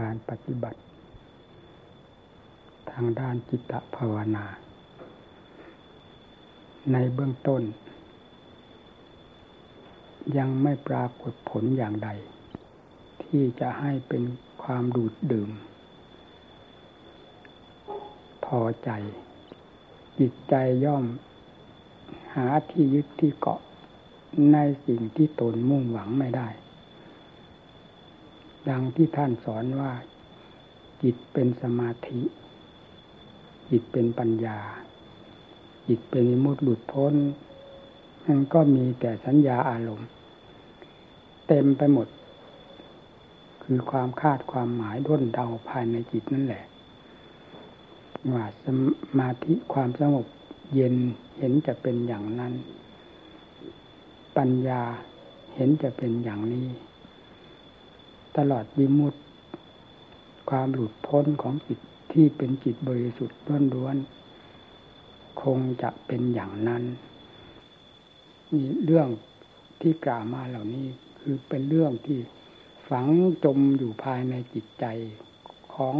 การปฏิบัติ ทางด้านจิตภาวนา ในเบื้องต้น ยังไม่ปรากฏผลอย่างใด ที่จะให้เป็นความดูดดื่ม พอใจ จิตใจย่อมหาที่ยึดที่เกาะในสิ่งที่ตนมุ่งหวังไม่ได้ ดังที่ท่านสอนว่า จิตเป็นสมาธิ จิตเป็นปัญญา จิตเป็นมุดหลุดพ้นมันก็มีแต่สัญญาอารมณ์ เต็มไปหมด คือความคาดความหมายด้นเดาภายในจิตนั่นแหละว่าสมาธิความสงบเย็นเห็นจะเป็นอย่างนั้น ปัญญาเห็นจะเป็นอย่างนี้ ตลอดวิมุตติ ความหลุดพ้นของจิตที่เป็นจิตบริสุทธิ์ล้วนๆคงจะเป็นอย่างนั้นนี่เรื่องที่กล่าวมาเหล่านี้คือเป็นเรื่องที่ฝังจมอยู่ภายในจิตใจของ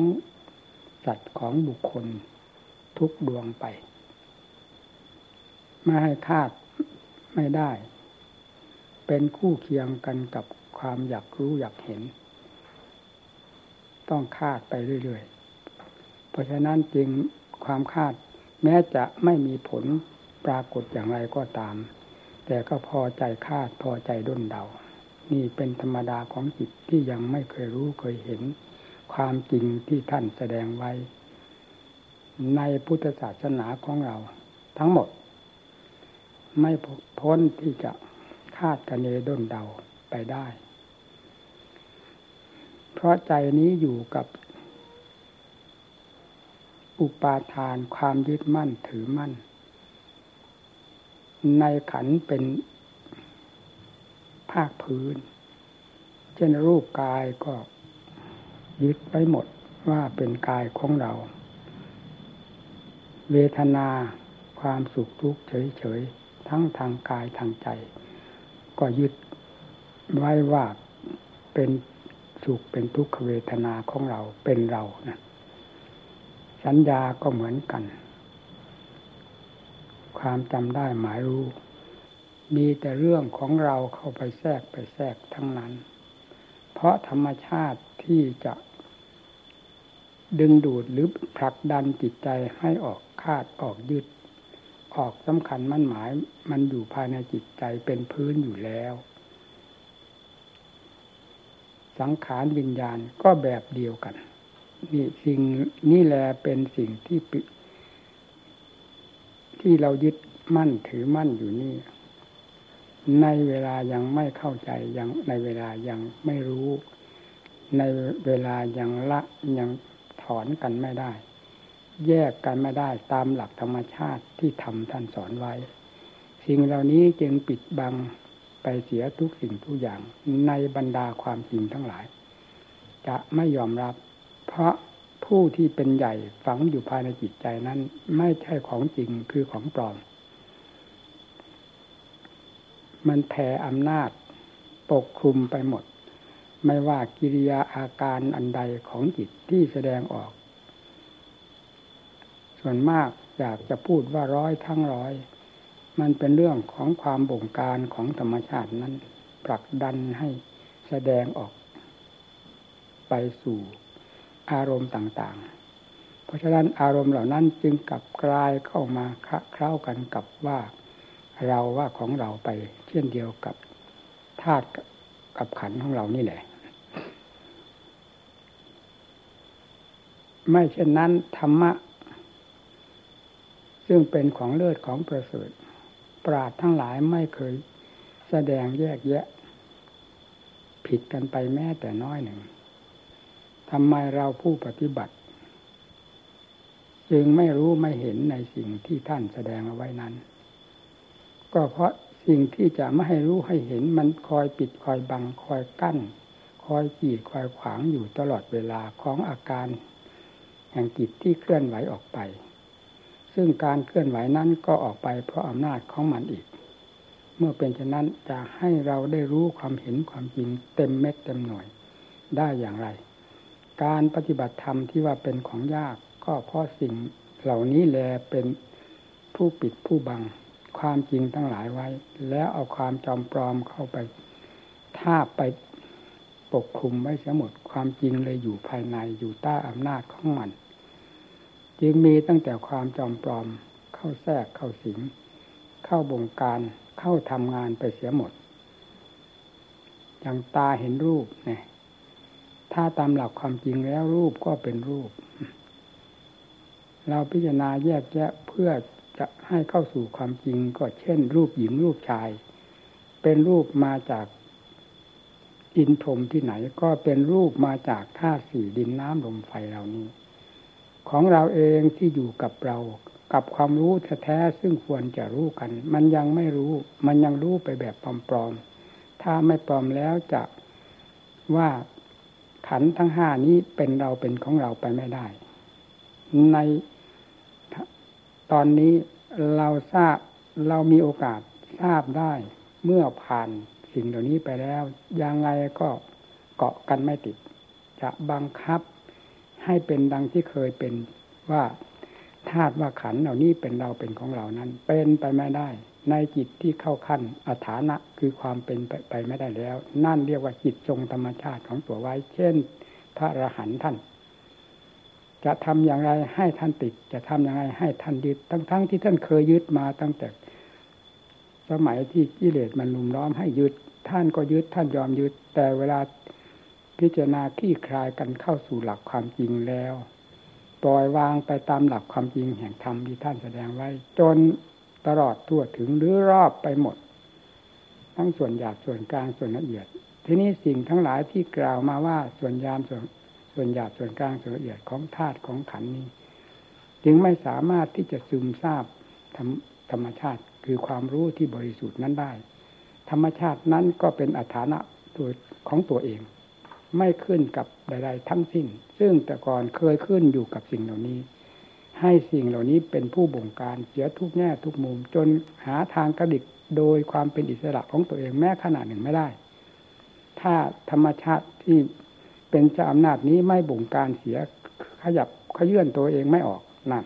สัตว์ของบุคคลทุกดวงไป ไม่ให้คาดไม่ได้ เป็นคู่เคียงกันกับความอยากรู้อยากเห็น ต้องคาดไปเรื่อยๆ เพราะฉะนั้นจึงความคาดแม้จะไม่มีผลปรากฏอย่างไรก็ตาม แต่ก็พอใจคาดพอใจด้นเดา นี่เป็นธรรมดาของจิตที่ยังไม่เคยรู้เคยเห็น ความจริงที่ท่านแสดงไว้ ในพุทธศาสนาของเรา ทั้งหมด ไม่พ้นที่จะคาดคะเนด้นเดาไปได้ เพราะใจนี้อยู่กับ อุปาทานความยึดมั่นถือมั่น ในขันเป็นภาคพื้น เช่นรูปกายก็ยึดไปหมดว่าเป็นกายของเรา เวทนาความสุขทุกข์เฉยๆ ทั้งทางกายทางใจ ก็ยึดไว้ว่าเป็น สุขเป็นทุกขเวทนาของเราเป็นเรานะสัญญาก็เหมือนกัน ความจำได้หมายรู้ มีแต่เรื่องของเราเข้าไปแทรกไปแทรกทั้งนั้น เพราะธรรมชาติที่จะดึงดูดหรือผลักดันจิตใจให้ออกคาดออกยึด ออกสำคัญมั่นหมายมันอยู่ภายในจิตใจเป็นพื้นอยู่แล้ว สังขารวิญญาณก็แบบเดียวกัน นี่สิ่งนี่แหละเป็นสิ่งที่ที่เรายึดมั่นถือมั่นอยู่นี่ ในเวลายังไม่เข้าใจยังในเวลายังไม่รู้ ในเวลายังละยังถอนกันไม่ได้ แยกกันไม่ได้ตามหลักธรรมชาติที่ทำท่านสอนไว้ สิ่งเหล่านี้จึงปิดบัง ไปเสียทุกสิ่งทุกอย่างในบรรดาความจริงทั้งหลาย จะไม่ยอมรับ เพราะผู้ที่เป็นใหญ่ฝังอยู่ภายในจิตใจนั้น ไม่ใช่ของจริงคือของปลอม มันแผ่อำนาจปกคลุมไปหมด ไม่ว่ากิริยาอาการอันใดของจิตที่แสดงออก ส่วนมากอยากจะพูดว่าร้อยทั้งร้อย มันเป็นเรื่องของความบงการของธรรมชาตินั้นผลักดันให้แสดงออกไปสู่อารมณ์ต่างๆ เพราะฉะนั้นอารมณ์เหล่านั้นจึงกลับกลายเข้ามาคเคล้ากันกับว่าเราว่าของเราไปเช่นเดียวกับธาตุกับขันของเรานี่แหละ ไม่เช่นนั้นธรรมะ ซึ่งเป็นของเลิศของประเสริฐ ปราดทั้งหลายไม่เคยแสดงแยกแยะ ผิดกันไปแม้แต่น้อยหนึ่งทำไมเราผู้ปฏิบัติ จึงไม่รู้ไม่เห็นในสิ่งที่ท่านแสดงเอาไว้นั้น ก็เพราะสิ่งที่จะไม่ให้รู้ให้เห็นมันคอยปิดคอยบังคอยกั้น คอยจีดคอยขวางอยู่ตลอดเวลาของอาการแห่งจิตที่เคลื่อนไหวออกไป ซึ่งการเคลื่อนไหวนั้นก็ออกไปเพราะอำนาจของมันอีก เมื่อเป็นฉะนั้นจะให้เราได้รู้ความเห็นความจริงเต็มเม็ดเต็มหน่วยได้อย่างไร การปฏิบัติธรรมที่ว่าเป็นของยากก็เพราะสิ่งเหล่านี้แลเป็นผู้ปิดผู้บังความจริงทั้งหลายไว้ แล้วเอาความจอมปลอมเข้าไปทาไปปกคลุมไว้เสียหมดความจริงเลยอยู่ภายในอยู่ใต้อำนาจของมัน จึงมีตั้งแต่ความจอมปลอม เข้าแทรกเข้าสิง เข้าบงการเข้าทำงานไปเสียหมด อย่างตาเห็นรูปเนี่ยถ้าตามหลักความจริงแล้วรูปก็เป็นรูป เราพิจารณาแยกแยะเพื่อจะให้เข้าสู่ความจริงก็เช่น รูปหญิงรูปชาย เป็นรูปมาจากอินทมที่ไหนก็เป็นรูปมาจากธาตุสี่ดินน้ำลมไฟเหล่านี้ ของเราเองที่อยู่กับเรา กับความรู้แท้ๆซึ่งควรจะรู้กัน มันยังไม่รู้ มันยังรู้ไปแบบปลอมๆถ้าไม่ปลอมแล้วจะว่าขันทั้งห้านี้เป็นเราเป็นของเราไปไม่ได้ ในตอนนี้เราทราบเรามีโอกาสทราบได้เมื่อผ่านสิ่งเหล่านี้ไปแล้วยังไงก็เกาะกันไม่ติด จะบังคับ ให้เป็นดังที่เคยเป็นว่าธาตุว่าขันเหล่านี้เป็นเราเป็นของเรานั้น เป็นไปไม่ได้ ในจิตที่เข้าขั้นอัฐานะคือความเป็นไปไปไม่ได้แล้ว นั่นเรียกว่าจิตทรงธรรมชาติของตัวไว้ เช่น พระอรหันต์ท่าน จะทำอย่างไรให้ท่านติด จะทำอย่างไรให้ท่านยึดทั้งๆทที่ท่านเคยยึดมาตั้งแต่ สมัยที่กิเลสมันลุมล้อมให้ยึด ท่านก็ยึดท่านยอมยึด แต่เวลา พิจารณาขี้คลายกันเข้าสู่หลักความจริงแล้ว ปล่อยวางไปตามหลักความจริงแห่งธรรมที่ท่านแสดงไว้ จนตลอดทั่วถึงหรือรอบไปหมด ทั้งส่วนหยาบส่วนกลางส่วนละเอียด ทีนี้สิ่งทั้งหลายที่กล่าวมาว่าส่วนยามส่วนส่วนหยาบส่วนกลางส่วนละเอียดของธาตุของขันนี้ จึงไม่สามารถที่จะซึมซาบธรรมชาติคือความรู้ที่บริสุทธิ์นั้นได้ ธรรมชาตินั้นก็เป็นอัฐานะตัวของตัวเอง ไม่ขึ้นกับใดๆทั้งสิ้น ซึ่งแต่ก่อนเคยขึ้นอยู่กับสิ่งเหล่านี้ ให้สิ่งเหล่านี้เป็นผู้บงการเสียทุกแง่ทุกมุม จนหาทางกระดิกโดยความเป็นอิสระของตัวเองแม้ขนาดหนึ่งไม่ได้ ถ้าธรรมชาติที่เป็นเจ้าอำนาจนี้ไม่บงการเสียขยับขยื่นตัวเองไม่ออกนั่น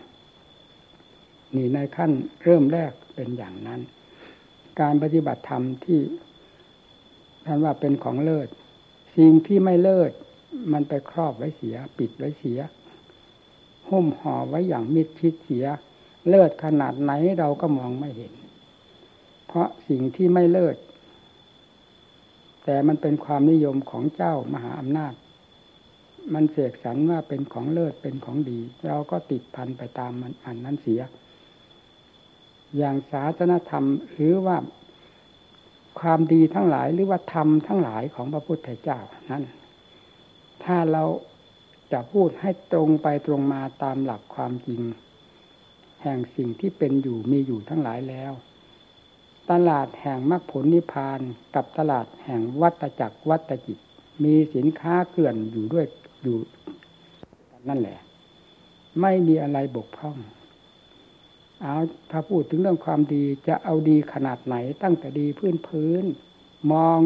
นี่ในขั้นเริ่มแรกเป็นอย่างนั้น การปฏิบัติธรรมที่ท่านว่าเป็นของเลิศ สิ่งที่ไม่เลิศมันไปครอบไว้เสีย ปิดไว้เสียหุ้มห่อไว้อย่างมิดชิดเสีย เลิศขนาดไหนเราก็มองไม่เห็น เพราะสิ่งที่ไม่เลิศแต่มันเป็นความนิยมของเจ้ามหาอำนาจ มันเสกสรรว่าเป็นของเลิศเป็นของดี เราก็ติดพันไปตามมันอันนั้นเสีย อย่างศาสนธรรมหรือว่า ความดีทั้งหลายหรือว่าธรรมทั้งหลายของพระพุทธเจ้านั้นถ้าเราจะพูดให้ตรงไปตรงมาตามหลักความจริง แห่งสิ่งที่เป็นอยู่มีอยู่ทั้งหลายแล้ว ตลาดแห่งมรรคผลนิพพานกับตลาดแห่งวัตจักรวัตจิต มีสินค้าเกลื่อนอยู่ด้วยอยู่นั่นแหละ ไม่มีอะไรบกพร่อง เอาถ้าพูดถึงเรื่องความดีจะเอาดีขนาดไหน ตั้งแต่ดีพื้นพื้น มอง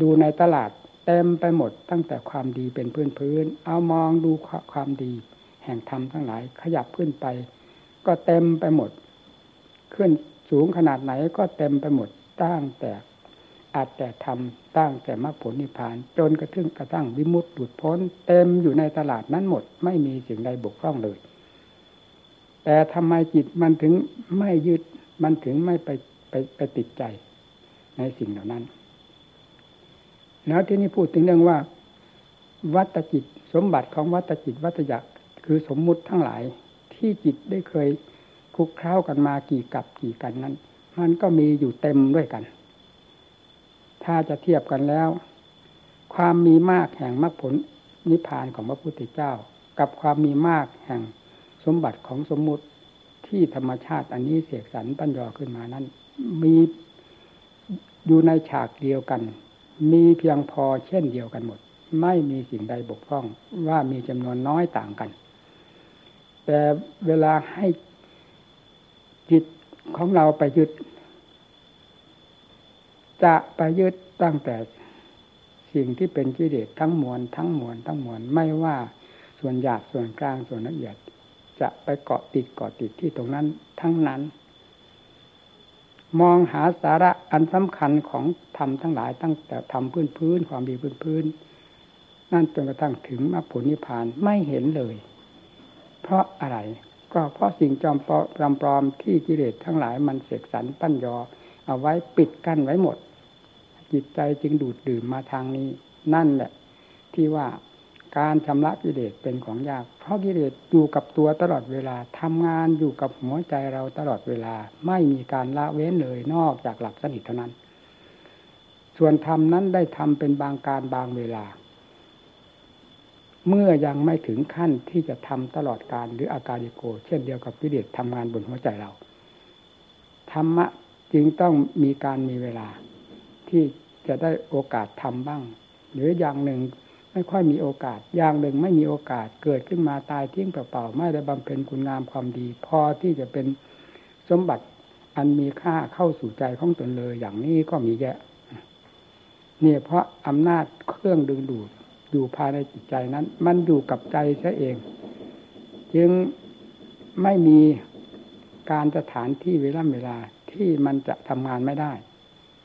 ดูในตลาดเต็มไปหมดตั้งแต่ความดีเป็นพื้นพื้น เอามองดูความดี แห่งธรรมทั้งหลายขยับขึ้นไป ก็เต็มไปหมด ขึ้นสูงขนาดไหนก็เต็มไปหมดตั้งแต่อาจแต่ทำตั้งแต่มรรคผลนิพพาน จนกระทั่งกระทั่งวิมุตติหลุดพ้น เต็มอยู่ในตลาดนั้นหมด ไม่มีสิ่งใดบกพร่องเลย แต่ทำไมจิตมันถึงไม่ยึดมันถึงไม่ไปไปไปติดใจในสิ่งเหล่านั้น แล้วที่นี้พูดถึงเรื่องว่า วัตจิตสมบัติของวัตจิตวัตยักคือสมมุติทั้งหลายที่จิตได้เคยคุกคล้ากันมากี่กับกี่กันนั้น มันก็มีอยู่เต็มด้วยกัน ถ้าจะเทียบกันแล้ว ความมีมากแห่งมรรคผลนิพพานของพระพุทธเจ้า กับความมีมากแห่ง สมบัติของสมมุติที่ธรรมชาติอันนี้เสกสรรปัญญาขึ้นมานั้น มีอยู่ในฉากเดียวกัน มีเพียงพอเช่นเดียวกันหมด ไม่มีสิ่งใดบกพร่องว่ามีจำนวนน้อยต่างกัน แต่เวลาให้จิตของเราไปยึด จะไปยึดตั้งแต่สิ่งที่เป็นกิเลสทั้งมวลทั้งมวลทั้งมวลไม่ว่าส่วนหยาบส่วนกลางส่วนละเอียด จะไปเกาะติดเกาะติดที่ตรงนั้นทั้งนั้น มองหาสาระอันสำคัญของธรรมทั้งหลายตั้งแต่ทำพื้นพื้นความดีพื้นพื้นนั่นจนกระทั่งถึงมรรคผลนิพพานไม่เห็นเลย เพราะอะไรก็เพราะสิ่งจอมปลอมที่กิเลสทั้งหลายมันเสกสรรปั้นยอ เอาไว้ปิดกั้นไว้หมด จิตใจจึงดูดดื่มมาทางนี้ นั่นแหละที่ว่า การชำระกิเลสเป็นของยาก เพราะกิเลสอยู่กับตัวตลอดเวลาทำงานอยู่กับหัวใจเราตลอดเวลา ไม่มีการละเว้นเลยนอกจากหลับสนิทเท่านั้น ส่วนธรรมนั้นได้ทำเป็นบางการบางเวลา เมื่อยังไม่ถึงขั้นที่จะทำตลอดการหรืออาการิโก เช่นเดียวกับกิเลสทำงานบนหัวใจเรา ธรรมะจึงต้องมีการมีเวลาที่จะได้โอกาสทำบ้าง หรืออย่างหนึ่ง ไม่ค่อยมีโอกาส อย่างหนึ่งไม่มีโอกาสเกิดขึ้นมาตายทิ้งเปล่าๆไม่ได้บำเพ็ญคุณงามความดี พอที่จะเป็นสมบัติอันมีค่าเข้าสู่ใจของตนเลย อย่างนี้ก็มีแยะเนี่ยเพราะอำนาจเครื่องดึงดูดอยู่ภายในจิตใจนั้น มันอยู่กับใจซะเอง จึงไม่มีการสถานที่เวลาเวลาที่มันจะทำงานไม่ได้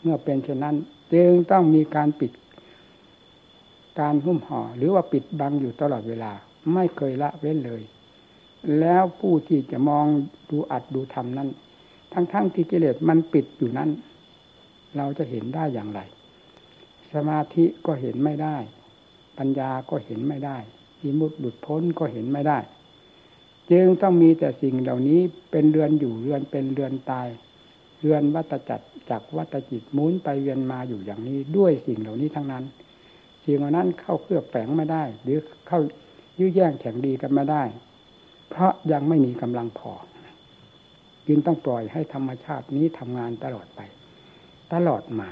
เมื่อเป็นเช่นนั้น จึงต้องมีการปิด การหุ้มห่อ หรือว่าปิดบังอยู่ตลอดเวลา ไม่เคยละเว้นเลย แล้วผู้ที่จะมองดูอัดดูทำนั้น ทั้งๆทที่กิเลสมันปิดอยู่นั้น เราจะเห็นได้อย่างไร สมาธิก็เห็นไม่ได้ ปัญญาก็เห็นไม่ได้อิมุตหลุดพ้นก็เห็นไม่ได้ จึงต้องมีแต่สิ่งเหล่านี้เป็นเรือนอยู่เรือนเป็นเรือนตายเรือนวัตจักรจากวัตจิตมุนไปเวียนมาอยู่อย่างนี้ด้วยสิ่งเหล่านี้ทั้งนั้น สิ่งนั้นเข้าเคลือบแฝงไม่ได้ หรือเข้ายื้อแย่งแข่งดีกันไม่ได้ เพราะยังไม่มีกำลังพอจึงต้องปล่อยให้ธรรมชาตินี้ทำงานตลอดไป ตลอดมา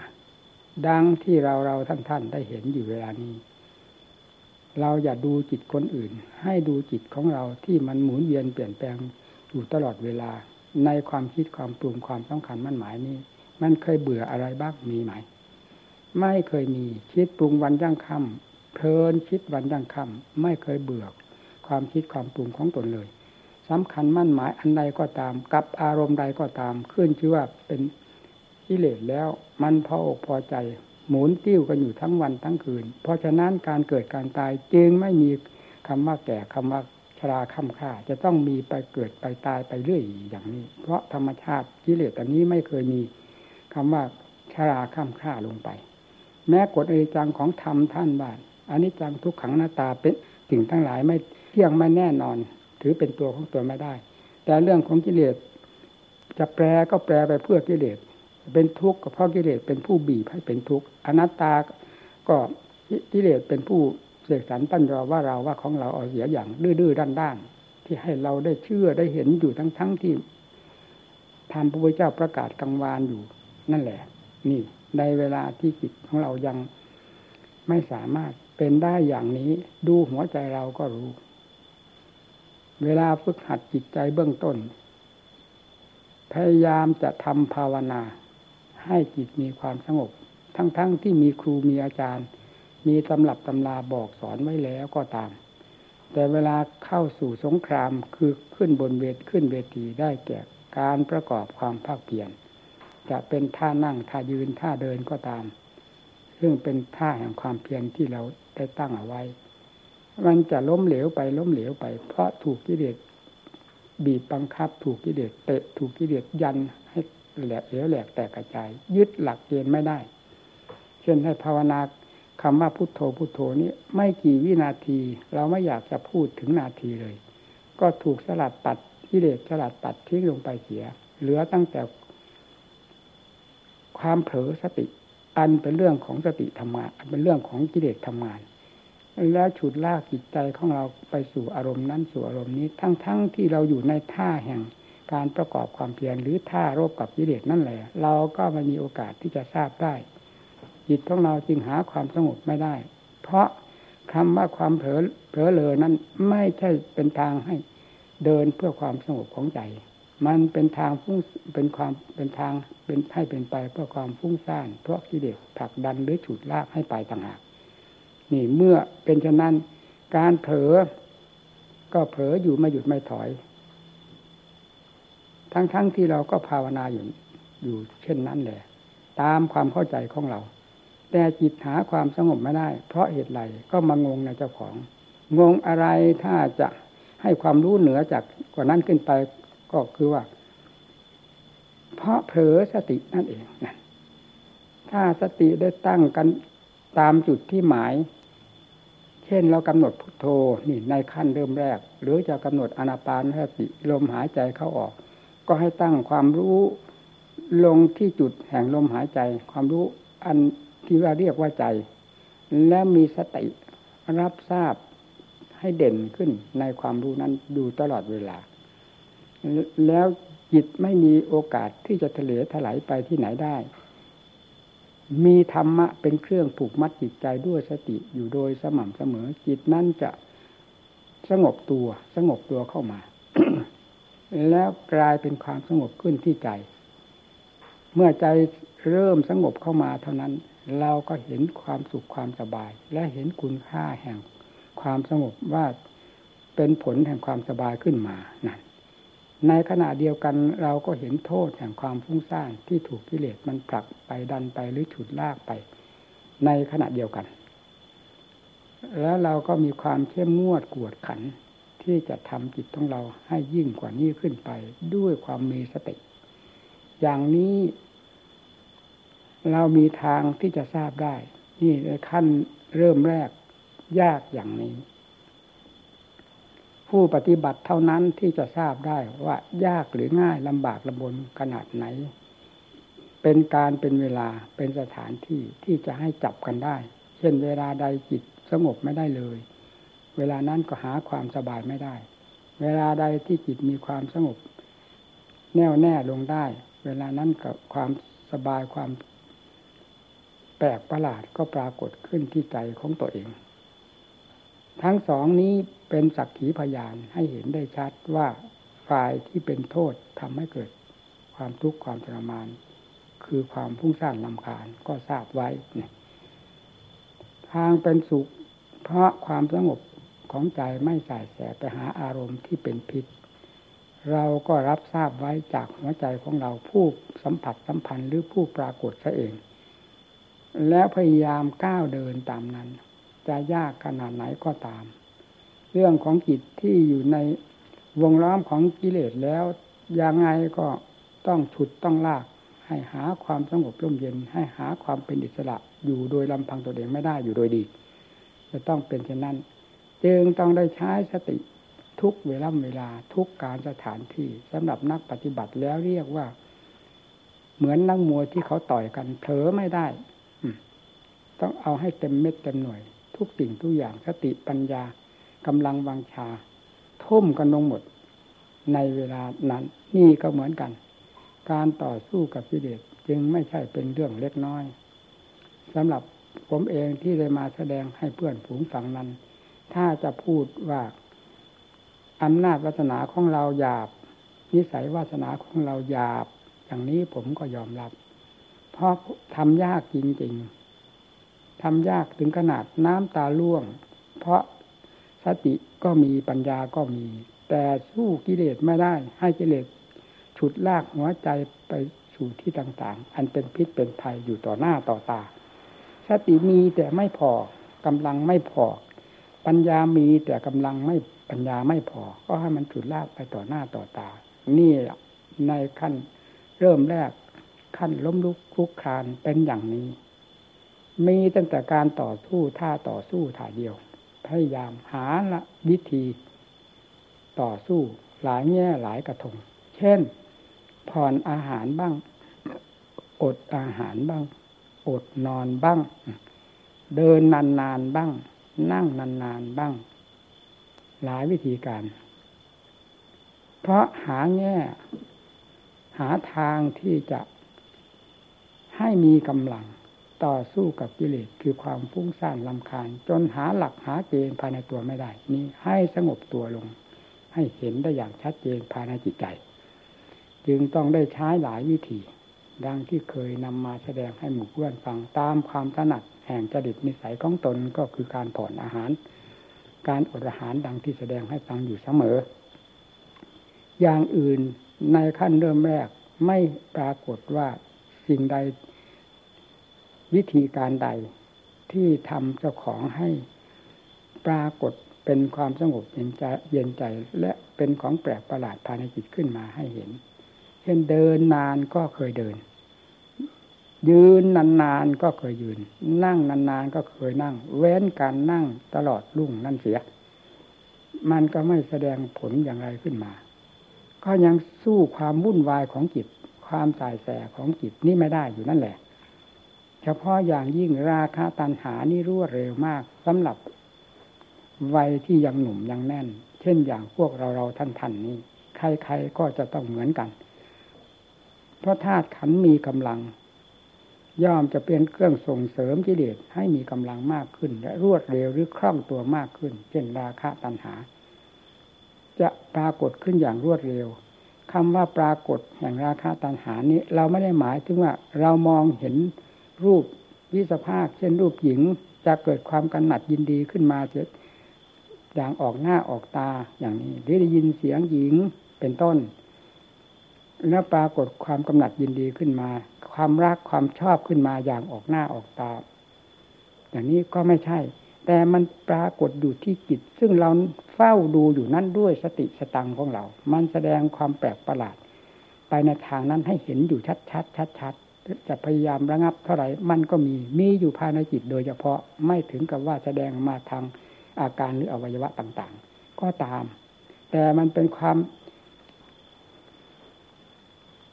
ดังที่เราเราท่านท่านได้เห็นอยู่เวลานี้ เราอย่าดูจิตคนอื่น ให้ดูจิตของเราที่มันหมุนเวียนเปลี่ยนแปลงอยู่ตลอดเวลา ในความคิดความปรุงความต้องการมั่นหมายนี้ มันเคยเบื่ออะไรบ้างมีไหม ไม่เคยมี คิดปรุงวันย่างค่ำเพลินคิดวันย่างค่ำไม่เคยเบื่อความคิดความปรุงของตนเลยสำคัญมั่นหมายอันใดก็ตาม กับอารมณ์ใดก็ตาม ขึ้นชื่อว่าเป็นกิเลสแล้วมันพออกพอใจ หมุนติ้วกันอยู่ทั้งวันทั้งคืน เพราะฉะนั้นการเกิดการตายจึงไม่มีคำว่าแก่คำว่าชราคำค่า จะต้องมีไปเกิดไปตายไปเรื่อยอย่างนี้ เพราะธรรมชาติกิเลสอันนี้ไม่เคยมีคำว่าชราคำค่าลงไป แม้กฎอนิจจังของธรรมท่านบ้าอันนี้จังทุกขังหน้าตาเป็นสิ่งทั้งหลายไม่เที่ยงไม่แน่นอน ถือเป็นตัวของตัวไม่ได้ แต่เรื่องของกิเลสจะแปลก็แปลไปเพื่อกิเลส เป็นทุกข์ก็เพราะกิเลสเป็นผู้บีบให้เป็นทุกข์อนัตตาก็กิเลสเป็นผู้เสกสรรปั้นรอว่าเราว่าของเราเอาเสียอย่างดื้อๆด้านๆที่ให้เราได้เชื่อได้เห็นอยู่ทั้งๆทที่ทำพระพุทธเจ้าประกาศกังวานอยู่ นั่นแหละ นี่ ในเวลาที่จิตของเรายังไม่สามารถเป็นได้อย่างนี้ ดูหัวใจเราก็รู้ เวลาฝึกหัดจิตใจเบื้องต้น พยายามจะทำภาวนา ให้จิตมีความสงบ ทั้งๆทที่มีครูมีอาจารย์ มีตำรับตำราบอกสอนไว้แล้วก็ตาม แต่เวลาเข้าสู่สงครามคือขึ้นบนเวทขึ้นเวทีได้แก่การประกอบความภาคเปลี่ยน จะเป็นท่านั่งท่ายืนท่าเดินก็ตาม ซึ่งเป็นท่าแห่งความเพียรที่เราได้ตั้งเอาไว้ มันจะล้มเหลวไปล้มเหลวไป เพราะถูกกิเลสบีบบังคับ ถูกกิเลสเตะถูกกิเลสยันให้แหลกเหลวแหลกแตกกระจาย ยึดหลักเกณฑ์ไม่ได้ เช่นให้ภาวนาคำว่าพุโทโธพุโทโธนี้ไม่กี่วินาที เราไม่อยากจะพูดถึงนาทีเลย ก็ถูกสลัดตัดกิเลสสลัดตัดทิ้งลงไปเสีย เหลือตั้งแต่ ความเผลอสติ อันเป็นเรื่องของสติธรรมะอันเป็นเรื่องของกิเลสทำงาน แล้วฉุดลากจิตใจของเราไปสู่อารมณ์นั้นสู่อารมณ์นี้ทั้งๆทที่เราอยู่ในท่าแห่งการประกอบความเพียรหรือท่ารบกับกิเลสนั่นแหละ เราก็ไม่มีโอกาสที่จะทราบได้จิตของเราจึงหาความสงบไม่ได้ เพราะคำว่าความเผลอเผลอเลอนั้นไม่ใช่เป็นทางให้เดินเพื่อความสงบของใจ มันเป็นทางฟุ้งเป็นความเป็นทางเป็นให้เป็นไปเพื่อความฟุ้งซ่านเพราะกิเลสผลักดันหรือฉุดลากให้ไปต่างหากนี่เมื่อเป็นฉะนั้นการเผลอก็เผลออยู่ไม่หยุดไม่ถอย ทั้งๆทที่เราก็ภาวนาอยู่อยู่เช่นนั้นแหละ ตามความเข้าใจของเรา แต่จิตหาความสงบไม่ได้ เพราะเหตุไรก็มางงในเจ้าของ งงอะไรถ้าจะให้ความรู้เหนือจากกว่านั้นขึ้นไป ก็คือว่า เพราะเผลอสตินั่นเองนะถ้าสติได้ตั้งกันตามจุดที่หมาย เช่นเรากำหนดพุทโธนี่ในขั้นเริ่มแรก หรือจะกำหนดอนาปานสติลมหายใจเข้าออก ก็ให้ตั้งความรู้ลงที่จุดแห่งลมหายใจ ความรู้อันที่ว่าเรียกว่าใจ และมีสติรับทราบให้เด่นขึ้นในความรู้นั้นดูตลอดเวลา แล้วจิตไม่มีโอกาสที่จะทะเลถลายไปที่ไหนได้ มีธรรมะเป็นเครื่องผูกมัดจิตใจด้วยสติอยู่โดยสม่ำเสมอ จิตนั้นจะสงบตัว สงบตัวเข้ามา แล้วกลายเป็นความสงบขึ้นที่ใจ เมื่อใจเริ่มสงบเข้ามาเท่านั้น เราก็เห็นความสุขความสบาย และเห็นคุณค่าแห่งความสงบว่าเป็นผลแห่งความสบายขึ้นมานั่น ในขณะเดียวกันเราก็เห็นโทษแห่งความฟุ้งซ่านที่ถูกกิเลสมันผลักไปดันไปหรือฉุดลากไป ในขณะเดียวกัน แล้วเราก็มีความเข้มงวดกวดขันที่จะทำจิตของเราให้ยิ่งกว่านี้ขึ้นไป ด้วยความมีสติ อย่างนี้ เรามีทางที่จะทราบได้ นี่ในขั้นเริ่มแรกยากอย่างนี้ ผู้ปฏิบัติเท่านั้นที่จะทราบได้ว่ายากหรือง่ายลำบากลำบนขนาดไหน เป็นการเป็นเวลาเป็นสถานที่ที่จะให้จับกันได้ เช่นเวลาใดจิตสงบไม่ได้เลย เวลานั้นก็หาความสบายไม่ได้ เวลาใดที่จิตมีความสงบ แน่วแน่ลงได้ เวลานั้นกับความสบายความแปลกประหลาดก็ปรากฏขึ้นที่ใจของตัวเอง ทั้งสองนี้เป็นสักขีพยานให้เห็นได้ชัดว่าฝ่ายที่เป็นโทษทำให้เกิด ความทุกข์ความทรมาน คือความพุ่งสร้างลำคาญก็ทราบไว้ทางเป็นสุข เพราะความสงบของใจไม่ใส่แสไปหาอารมณ์ที่เป็นพิษ เราก็รับทราบไว้จากหัวใจของเราผู้สัมผัสสัมพันธ์หรือผู้ปรากฏซะเอง แล้วพยายามก้าวเดินตามนั้น จะยากขนาดไหนก็ตาม เรื่องของจิตที่อยู่ในวงล้อมของกิเลสแล้วยังไงก็ต้องฉุดต้องลาก ให้หาความสงบร่มเย็น ให้หาความเป็นอิสระอยู่โดยลำพังตัวเองไม่ได้อยู่โดยดี จะต้องเป็นเช่นนั้น จึงต้องได้ใช้สติทุกเวลาเวลาทุกการสถานที่สำหรับนักปฏิบัติแล้วเรียกว่า เหมือนนักมวยที่เขาต่อยกันเผลอไม่ได้ต้องเอาให้เต็มเม็ดเต็มหน่วย ทุกสิ่งทุกอย่างสติปัญญากำลังวังชา ทุ่มกันลงหมดในเวลานั้น นี่ก็เหมือนกัน การต่อสู้กับกิเลสจึงไม่ใช่เป็นเรื่องเล็กน้อยสำหรับผมเองที่ได้มาแสดงให้เพื่อนผูงฝังนั้น ถ้าจะพูดว่าอำนาจวาสนาของเราหยาบ นิสัยวาสนาของเราหยาบ อย่างนี้ผมก็ยอมรับ เพราะทำยากจริงๆ ทำยากถึงขนาดน้ำตาล่วง เพราะสติก็มีปัญญาก็มี แต่สู้กิเลสไม่ได้ ให้กิเลสฉุดลากหัวใจไปสู่ที่ต่างๆ อันเป็นพิษเป็นภัยอยู่ต่อหน้าต่อตา สติมีแต่ไม่พอกำลังไม่พอ ปัญญามีแต่กำลังไม่ปัญญาไม่พอ ก็ให้มันฉุดลากไปต่อหน้าต่อตา นี่ในขั้นเริ่มแรกขั้นล้มลุกคลุกคลานเป็นอย่างนี้ มีตั้งแต่การต่อสู้ท่าต่อสู้ท่าเดียว พยายามหาละวิธี ต่อสู้หลายแง่หลายกระทง เช่น ผ่อนอาหารบ้าง อดอาหารบ้าง อดนอนบ้าง เดินนานๆบ้าง นั่งนานๆบ้าง หลายวิธีการ เพราะหาแง่ หาทางที่จะให้มีกำลัง ต่อสู้กับกิเลสคือความฟุ้งซ่านลำคาญ จนหาหลักหาเกณฑ์ภายในตัวไม่ได้ นี้ให้สงบตัวลง ให้เห็นได้อย่างชัดเจนภายในจิตใจ จึงต้องได้ใช้หลายวิธีดังที่เคยนำมาแสดงให้หมู่เพื่อนฟังตามความถนัดแห่งจริตนิสัยของตนก็คือการผ่อนอาหาร การอดอาหารดังที่แสดงให้ฟังอยู่เสมอ อย่างอื่นในขั้นเริ่มแรกไม่ปรากฏว่าสิ่งใด วิธีการใดที่ทำเจ้าของให้ปรากฏเป็นความสงบเย็นใจเย็นใจและเป็นของแปลกประหลาดภายในจิตขึ้นมาให้เห็น เช่นเดินนานก็เคยเดิน ยืนนานๆก็เคยยืน นั่งนานๆก็เคยนั่ง เว้นการนั่งตลอดรุ่งนั่นเสีย มันก็ไม่แสดงผลอย่างไรขึ้นมา ก็ยังสู้ความวุ่นวายของจิต ความสายแสของจิตนี่ไม่ได้อยู่นั่นแหละ เฉพาะอย่างยิ่งราคาตันหานี่รวดเร็วมากสำหรับวัยที่ยังหนุ่มยังแน่น เช่นอย่างพวกเราเราท่านท่านนี้ ใครๆก็จะต้องเหมือนกัน เพราะธาตุขันมีกำลัง ย่อมจะเป็นเครื่องส่งเสริมกิเลสให้มีกำลังมากขึ้น และรวดเร็วหรือคล่องตัวมากขึ้น เช่นราคะตัณหา จะปรากฏขึ้นอย่างรวดเร็วคำว่าปรากฏแห่งราคะตัณหานี้ เราไม่ได้หมายถึงว่าเรามองเห็น รูปวิสภาค เช่นรูปหญิงจะเกิดความกันหนัดยินดีขึ้นมาเอย่างออกหน้าออกตาอย่างนี้หรือได้ยินเสียงหญิงเป็นต้น แล้วปรากฏความกำหนัดยินดีขึ้นมา ความรักความชอบขึ้นมาอย่างออกหน้าออกตา อย่างนี้ก็ไม่ใช่ แต่มันปรากฏอยู่ที่จิต ซึ่งเราเฝ้าดูอยู่นั่นด้วยสติสตังของเรา มันแสดงความแปลกประหลาด ไปในทางนั้นให้เห็นอยู่ชัดชัดชัดชัด จะพยายามระงับเท่าไหร่มันก็มีมีอยู่ภายในจิตโดยเฉพาะไม่ถึงกับว่าแสดงมาทางอาการหรืออวัยวะต่างๆ ก็ตาม แต่มันเป็นความ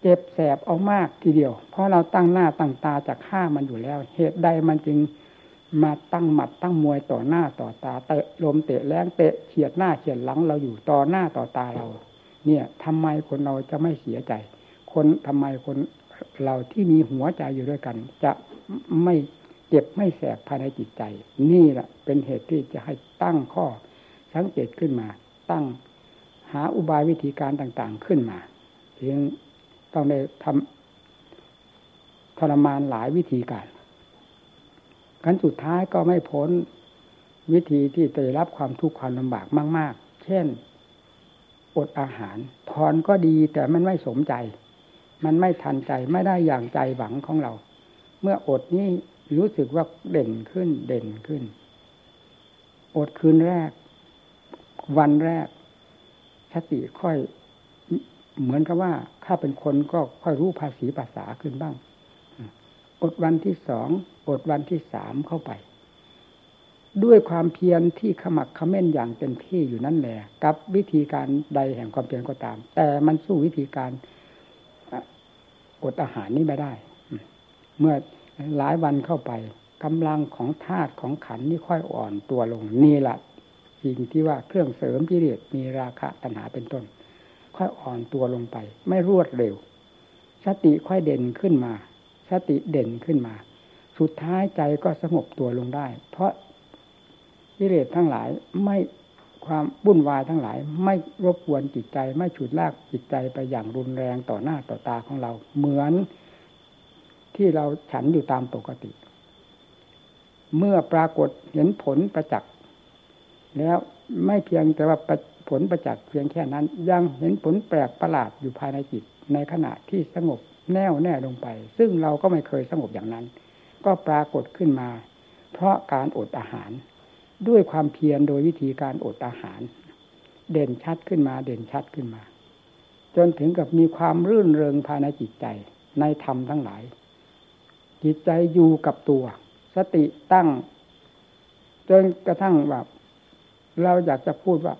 เจ็บแสบเอามากทีเดียว เพราะเราตั้งหน้าตั้งตาจากฆ่ามันอยู่แล้ว เหตุใดมันจึงมาตั้งหมัดตั้งมวยต่อหน้าต่อตาเตะลมเตะแรงเตะเฉียดหน้าเฉียดหลังเราอยู่ต่อหน้าต่อตาเรา เนี่ยทำไมคนเราจะไม่เสียใจ คนทำไมคน เราที่มีหัวใจอยู่ด้วยกัน จะไม่เจ็บไม่แสบภายในจิตใจ นี่แหละเป็นเหตุที่จะให้ตั้งข้อสังเกตขึ้นมา ตั้งหาอุบายวิธีการต่างๆขึ้นมาเพียงต้องได้ทำทรมานหลายวิธีการกันสุดท้ายก็ไม่พ้นวิธีที่จะรับความทุกข์ความลำบากมาก ๆ เช่น อดอาหารพรก็ดีแต่มันไม่สมใจ มันไม่ทันใจไม่ได้อย่างใจหวังของเรา เมื่ออดนี้รู้สึกว่าเด่นขึ้นเด่นขึ้น อดคืนแรก วันแรกสติค่อยเหมือนกับว่าถ้าเป็นคนก็ค่อยรู้ภาษีภาษาขึ้นบ้าง อดวันที่สองอดวันที่สามเข้าไป ด้วยความเพียรที่ขมักขม้นอย่างเต็มที่อยู่นั่นแหละกับวิธีการใดแห่งความเพียรก็ตาม แต่มันสู้วิธีการ อดอาหารนี้ไม่ได้ เมื่อหลายวันเข้าไปกำลังของธาตุของขันนี่ค่อยอ่อนตัวลงนี่แหละสิ่งที่ว่าเครื่องเสริมกิเลสมีราคะตัณหาเป็นต้น ค่อยอ่อนตัวลงไป ไม่รวดเร็ว สติค่อยเด่นขึ้นมา สติเด่นขึ้นมา สุดท้ายใจก็สงบตัวลงได้ เพราะกิเลสทั้งหลายไม่ ความบุ่นวายทั้งหลาย ไม่รบกวนจิตใจ ไม่ฉุดลากจิตใจไปอย่างรุนแรงต่อหน้าต่อตาของเรา เหมือนที่เราฉันอยู่ตามปกติ เมื่อปรากฏเห็นผลประจักษ์แล้วไม่เพียงแต่ว่าผลประจักษ์เพียงแค่นั้น ยังเห็นผลแปลกประหลาดอยู่ภายในจิต ในขณะที่สงบแน่วแน่ลงไป ซึ่งเราก็ไม่เคยสงบอย่างนั้น ก็ปรากฏขึ้นมา เพราะการอดอาหาร ด้วยความเพียรโดยวิธีการอดอาหาร เด่นชัดขึ้นมา เด่นชัดขึ้นมา จนถึงกับมีความรื่นเริงภายในจิตใจในธรรมทั้งหลาย จิตใจอยู่กับตัว สติตั้ง จนกระทั่งแบบเราอยากจะพูดว่า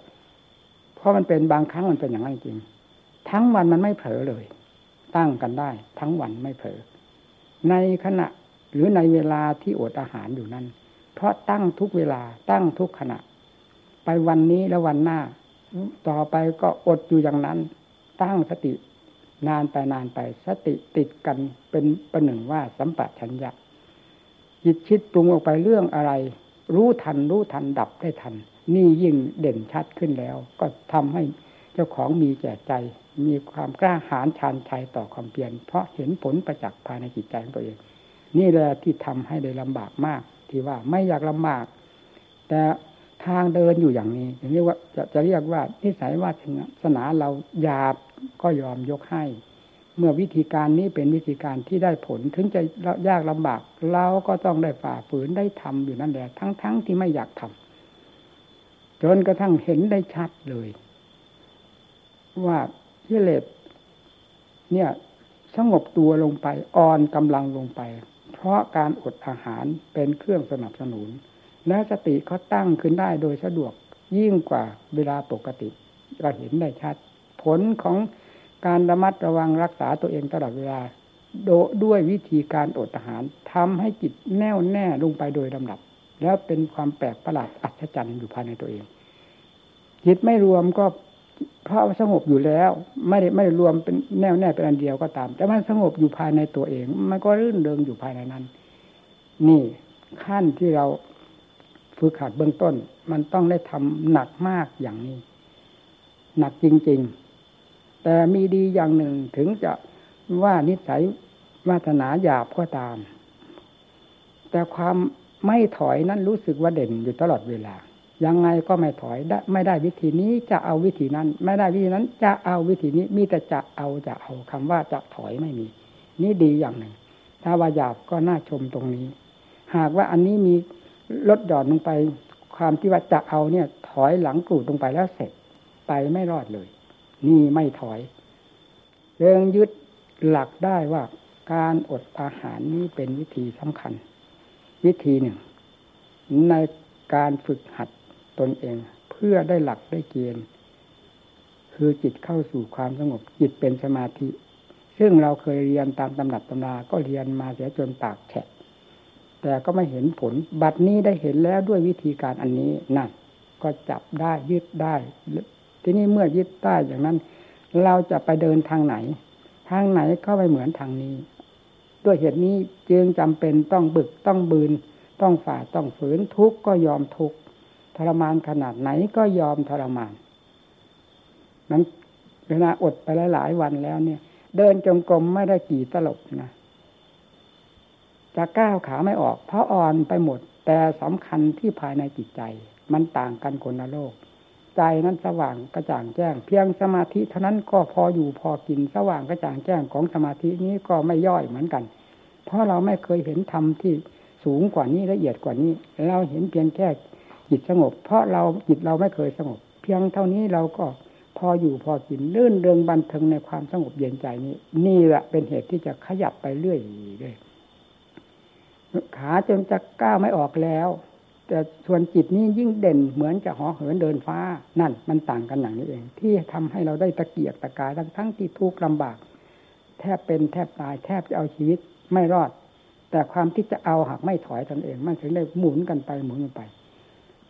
เพราะมันเป็นบางครั้งมันเป็นอย่างนั้นจริง ทั้งวันมันไม่เผลอเลย ตั้งกันได้ ทั้งวันไม่เผลอในขณะหรือในเวลาที่อดอาหารอยู่นั้น เพราะตั้งทุกเวลาตั้งทุกขณะ ไปวันนี้แล้ววันหน้า ต่อไปก็อดอยู่อย่างนั้น ตั้งสตินานไปนานไปสติติดกันเป็นประหนึ่งว่าสัมปะชัญญะจิตคิดปรุงออกไปเรื่องอะไร รู้ทันรู้ทันดับได้ทัน นี่ยิ่งเด่นชัดขึ้นแล้ว ก็ทำให้เจ้าของมีแก่ใจ มีความกล้าหาญชานชัยต่อความเพียรเพราะเห็นผลประจักษ์ภายในจิตใจของตัวเอง นี่แหละที่ทำให้ได้ลำบากมาก ที่ว่าไม่อยากลำบาก แต่ทางเดินอยู่อย่างนี้อย่างนี้ว่าจะจะเรียกว่านิสัยวาสนาเราหยาบก็ยอมยกให้ เมื่อวิธีการนี้เป็นวิธีการที่ได้ผลถึงจะยากลำบากเราก็ต้องได้ฝ่าฝืนได้ทำอยู่นั่นแหละทั้งๆทที่ไม่อยากทำจนกระทั่งเห็นได้ชัดเลย ว่ากิเลสเนี่ยสงบตัวลงไปอ่อนกำลังลงไป เพราะการอดอาหารเป็นเครื่องสนับสนุน และสติเขาตั้งขึ้นได้โดยสะดวกยิ่งกว่าเวลาปกติก็เห็นได้ชัด ผลของการระมัดระวังรักษาตัวเองตลอดเวลา โดด้วยวิธีการอดอาหารทำให้จิตแน่วแน่ลงไปโดยลำดับ แล้วเป็นความแปลกประหลาดอัศจรรย์อยู่ภายในตัวเองจิตไม่รวมก็ เพราะสงบอยู่แล้ว ไม่ได้ไม่ได้รวมเป็นแน่วแน่เป็นอันเดียวก็ตาม แต่มันสงบอยู่ภายในตัวเอง มันก็รื่นเริงอยู่ภายในนั้น นี่ขั้นที่เราฝึกหัดเบื้องต้น มันต้องได้ทำหนักมากอย่างนี้ หนักจริง ๆ แต่มีดีอย่างหนึ่งถึงจะว่านิสัยวาสนาหยาบก็ตาม แต่ความไม่ถอยนั้นรู้สึกว่าเด่นอยู่ตลอดเวลา ยังไงก็ไม่ถอยได้ไม่ได้วิธีนี้จะเอาวิธีนั้น ไม่ได้วิธีนั้น จะเอาวิธีนี้มีแต่จะเอาจะเอาคำว่าจะถอยไม่มี นี่ดีอย่างหนึ่ง ถ้าว่าหยาบก็น่าชมตรงนี้ หากว่าอันนี้มีลดหย่อนลงไป ความที่ว่าจะเอาเนี่ย ถอยหลังกรูดลงไปแล้วเสร็จไปไม่รอดเลย นี่ไม่ถอยเรื่องยึดหลักได้ว่าการอดอาหารนี้เป็นวิธีสำคัญ วิธีหนึ่ง ในการฝึกหัด ตนเอง เพื่อได้หลักได้เกณฑ์คือจิตเข้าสู่ความสงบ จิตเป็นสมาธิ ซึ่งเราเคยเรียนตามตำหนักตำราก็เรียนมาเสียจนปากแฉะแต่ก็ไม่เห็นผล บัดนี้ได้เห็นแล้วด้วยวิธีการอันนี้นั่นก็จับได้ยึดได้ ทีนี้เมื่อยึดได้อย่างนั้น เราจะไปเดินทางไหน ทางไหนก็ไม่เหมือนทางนี้ ด้วยเหตุนี้จึงจำเป็นต้องบึกต้องบืน ต้องฝ่าต้องฝืนทุกข์ก็ยอมทุกข์ ทรมานขนาดไหนก็ยอมทรมานนั้นเวลาอดไปหลายวันแล้วเนี่ย เดินจงกรมไม่ได้กี่ตลบนะจะก้าวขาไม่ออก เพราะอ่อนไปหมด แต่สำคัญที่ภายในจิตใจ มันต่างกันคนละโลก ใจนั้นสว่างกระจ่างแจ้ง เพียงสมาธิเท่านั้นก็พออยู่พอกินสว่างกระจ่างแจ้งของสมาธินี้ก็ไม่ย่อยเหมือนกัน เพราะเราไม่เคยเห็นธรรมที่สูงกว่านี้ละเอียดกว่านี้ เราเห็นเพียงแค่ จิตสงบ เพราะเราจิตเราไม่เคยสงบ เพียงเท่านี้เราก็พออยู่พอกินลื่นเริงบันเทิงในความสงบเย็นใจนี้ นี่แหละเป็นเหตุที่จะขยับไปเรื่อยเลยขาจนจะก้าวไม่ออกแล้ว แต่ส่วนจิตนี้ยิ่งเด่นเหมือนจะหอเหินเดินฟ้านั่นมันต่างกันอย่างนี้เอง ที่ทำให้เราได้ตะเกียกตะกายทั้งทั้งที่ทุกข์ลำบาก แทบเป็นแทบตายแทบจะเอาชีวิตไม่รอด แต่ความที่จะเอาหากไม่ถอยตนเอง มันถึงได้หมุนกันไปหมุนกันไป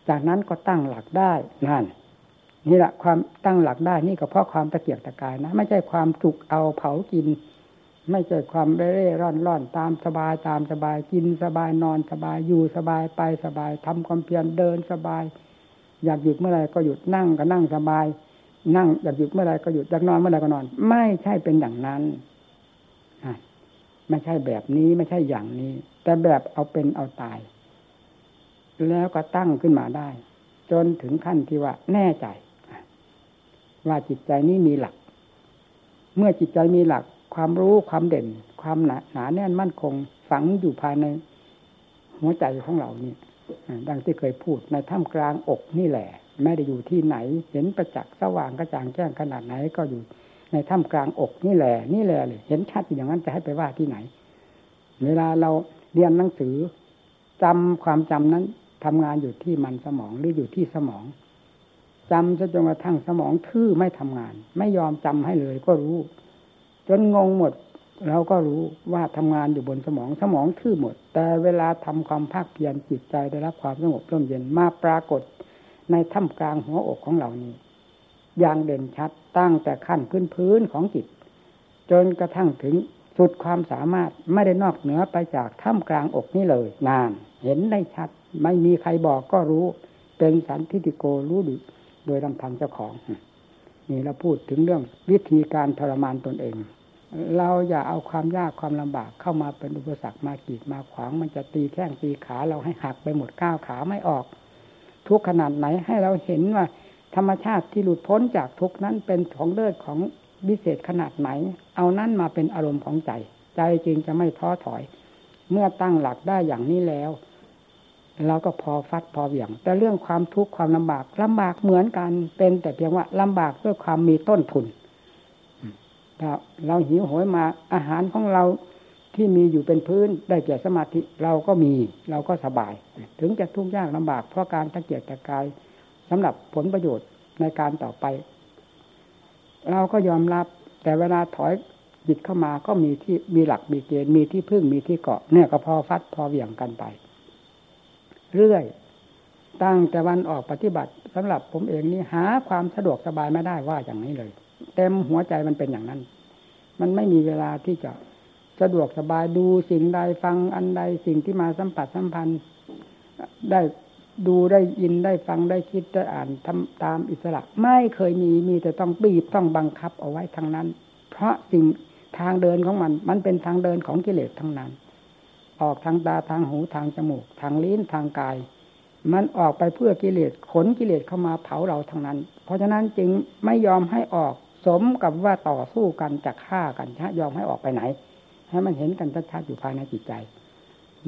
จากนั้นก็ตั้งหลักได้นั่นนี่แหละความตั้งหลักได้นี่ก็เพราะความตะเกียกตะกายนะ ไม่ใช่ความจุกเอาเผากิน ไม่ใช่ความเร่ร่อนร่อนตามสบายตามสบายกินสบายนอนสบายอยู่สบายไปสบายทำความเพียรเดินสบาย อยากหยุดเมื่อไรก็หยุดนั่งก็นั่งสบาย นั่งอยากหยุดเมื่อไรก็หยุดอยากนอนเมื่อไรก็นอน ไม่ใช่เป็นอย่างนั้นไม่ใช่แบบนี้ไม่ใช่อย่างนี้ แต่แบบเอาเป็นเอาตาย แล้วก็ตั้งขึ้นมาได้ จนถึงขั้นที่ว่าแน่ใจ ว่าจิตใจนี้มีหลัก เมื่อจิตใจมีหลัก ความรู้ความเด่น ความหนาหนาแน่นมั่นคง ฝังอยู่ภายใน หัวใจของเรานี่ดังที่เคยพูดในถ้ำกลางอกนี่แหละไม่ได้อยู่ที่ไหน เห็นประจักษ์สว่างกระจ่างแจ้งขนาดไหนก็อยู่ในถ้ำกลางอกนี่แหละนี่แหละเลยเห็นชัดอย่างนั้นจะให้ไปว่าที่ไหน เวลาเราเรียนหนังสือจำความจำนั้น ทำงานอยู่ที่มันสมองหรืออยู่ที่สมองจำจนกระทั่งสมองทื่อไม่ทำงาน ไม่ยอมจำให้เลยก็รู้ จนงงหมดเราก็รู้ว่าทำงานอยู่บนสมองสมองทื่อหมด แต่เวลาทำความภาคเพียรจิตใจได้รับความสงบร่มเย็นมาปรากฏในถ้ำกลางหัวอกของเรานี้ อย่างเด่นชัดตั้งแต่ขั้นพื้นพื้นของจิต จนกระทั่งถึงสุดความสามารถไม่ได้นอกเหนือไปจากถ้ำกลางอกนี้เลย นาน เห็นได้ชัด ไม่มีใครบอกก็รู้ เป็นสันทิฏฐิโกรู้ดโดยลำพังเจ้าของ นี่เราพูดถึงเรื่องวิธีการทรมานตนเอง เราอย่าเอาความยากความลำบากเข้ามาเป็นอุปสรรคมากีดมาขวาง มันจะตีแข้งตีขาเราให้หักไปหมดก้าวขาไม่ออก ทุกขนาดไหนให้เราเห็นว่า ธรรมชาติที่หลุดพ้นจากทุกนั้นเป็นของเลิศของวิเศษขนาดไหน เอานั้นมาเป็นอารมณ์ของใจ ใจจริงจะไม่ท้อถอย เมื่อตั้งหลักได้อย่างนี้แล้ว เราก็พอฟัดพอเหวี่ยง แต่เรื่องความทุกข์ความลำบากลำบากเหมือนกันเป็นแต่เพียงว่าลำบากด้วยความมีต้นทุนเราเราหิวโหยมาอาหารของเราที่มีอยู่เป็นพื้นได้แก่สมาธิเราก็มีเราก็สบาย ถึงจะทุกข์ยากลำบากเพราะการตะเกียกตะกายสำหรับผลประโยชน์ในการต่อไป เราก็ยอมรับ แต่เวลาถอยจิตเข้ามาก็มีที่มีหลักมีเกณฑ์มีที่พึ่งมีที่เกาะเนี่ยก็พอฟัดพอเหวี่ยงกันไป เรื่อย ตั้งแต่วันออกปฏิบัติสำหรับผมเองนี่หาความสะดวกสบายไม่ได้ว่าอย่างนี้เลย เต็มหัวใจมันเป็นอย่างนั้น มันไม่มีเวลาที่จะสะดวกสบายดูสิ่งใดฟังอันใดสิ่งที่มาสัมผัสสัมพันธ์ได้ดูได้ยินได้ฟังได้คิดได้อ่านทำตามอิสระ ไม่เคยมีมีแต่ต้องบีบต้องบังคับเอาไว้ทั้งนั้น เพราะสิ่งทางเดินของมัน มันเป็นทางเดินของกิเลสทั้งนั้น ออกทางตาทางหูทางจมูก ทางลิ้นทางกาย มันออกไปเพื่อกิเลสขนกิเลสเข้ามาเผาเราทั้งนั้น เพราะฉะนั้นจึงไม่ยอมให้ออกสมกับว่าต่อสู้กันจะฆ่ากันชะยอมให้ออกไปไหน ให้มันเห็นกันชัดๆอยู่ภายในจิตใจ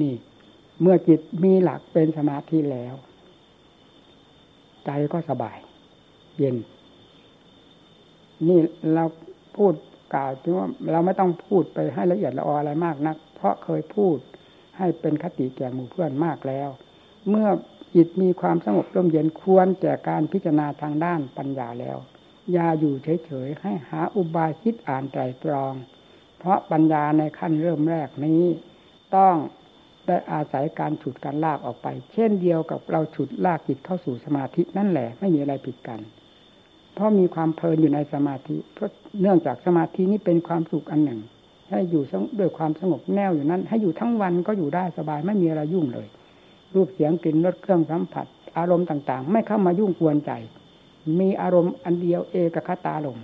นี่ เมื่อจิตมีหลักเป็นสมาธิแล้ว ใจก็สบาย เย็น นี่เราพูดกล่าวถึงว่าเราไม่ต้องพูดไปให้ละเอียดละอออะไรมากนัก เพราะเคยพูด ให้เป็นคติแก่หมู่เพื่อนมากแล้ว เมื่อจิตมีความสงบร่มเย็นควรแก่การพิจารณาทางด้านปัญญาแล้วอย่าอยู่เฉยๆให้หาอุบายคิดอ่านไตรตรอง เพราะปัญญาในขั้นเริ่มแรกนี้ ต้องได้อาศัยการฉุดการลากออกไป เช่นเดียวกับเราฉุดลากจิตเข้าสู่สมาธินั่นแหละไม่มีอะไรผิดกัน เพราะมีความเพลินอยู่ในสมาธิเพราะเนื่องจากสมาธินี้เป็นความสุขอันหนึ่ง ให้อยู่ด้วยความสงบแน่วอยู่นั้น ให้อยู่ทั้งวันก็อยู่ได้สบายไม่มีอะไรยุ่งเลย รูปเสียงกลิ่นรสเครื่องสัมผัส อารมณ์ต่างๆ ไม่เข้ามายุ่งกวนใจ มีอารมณ์อันเดียวเอกคตาลม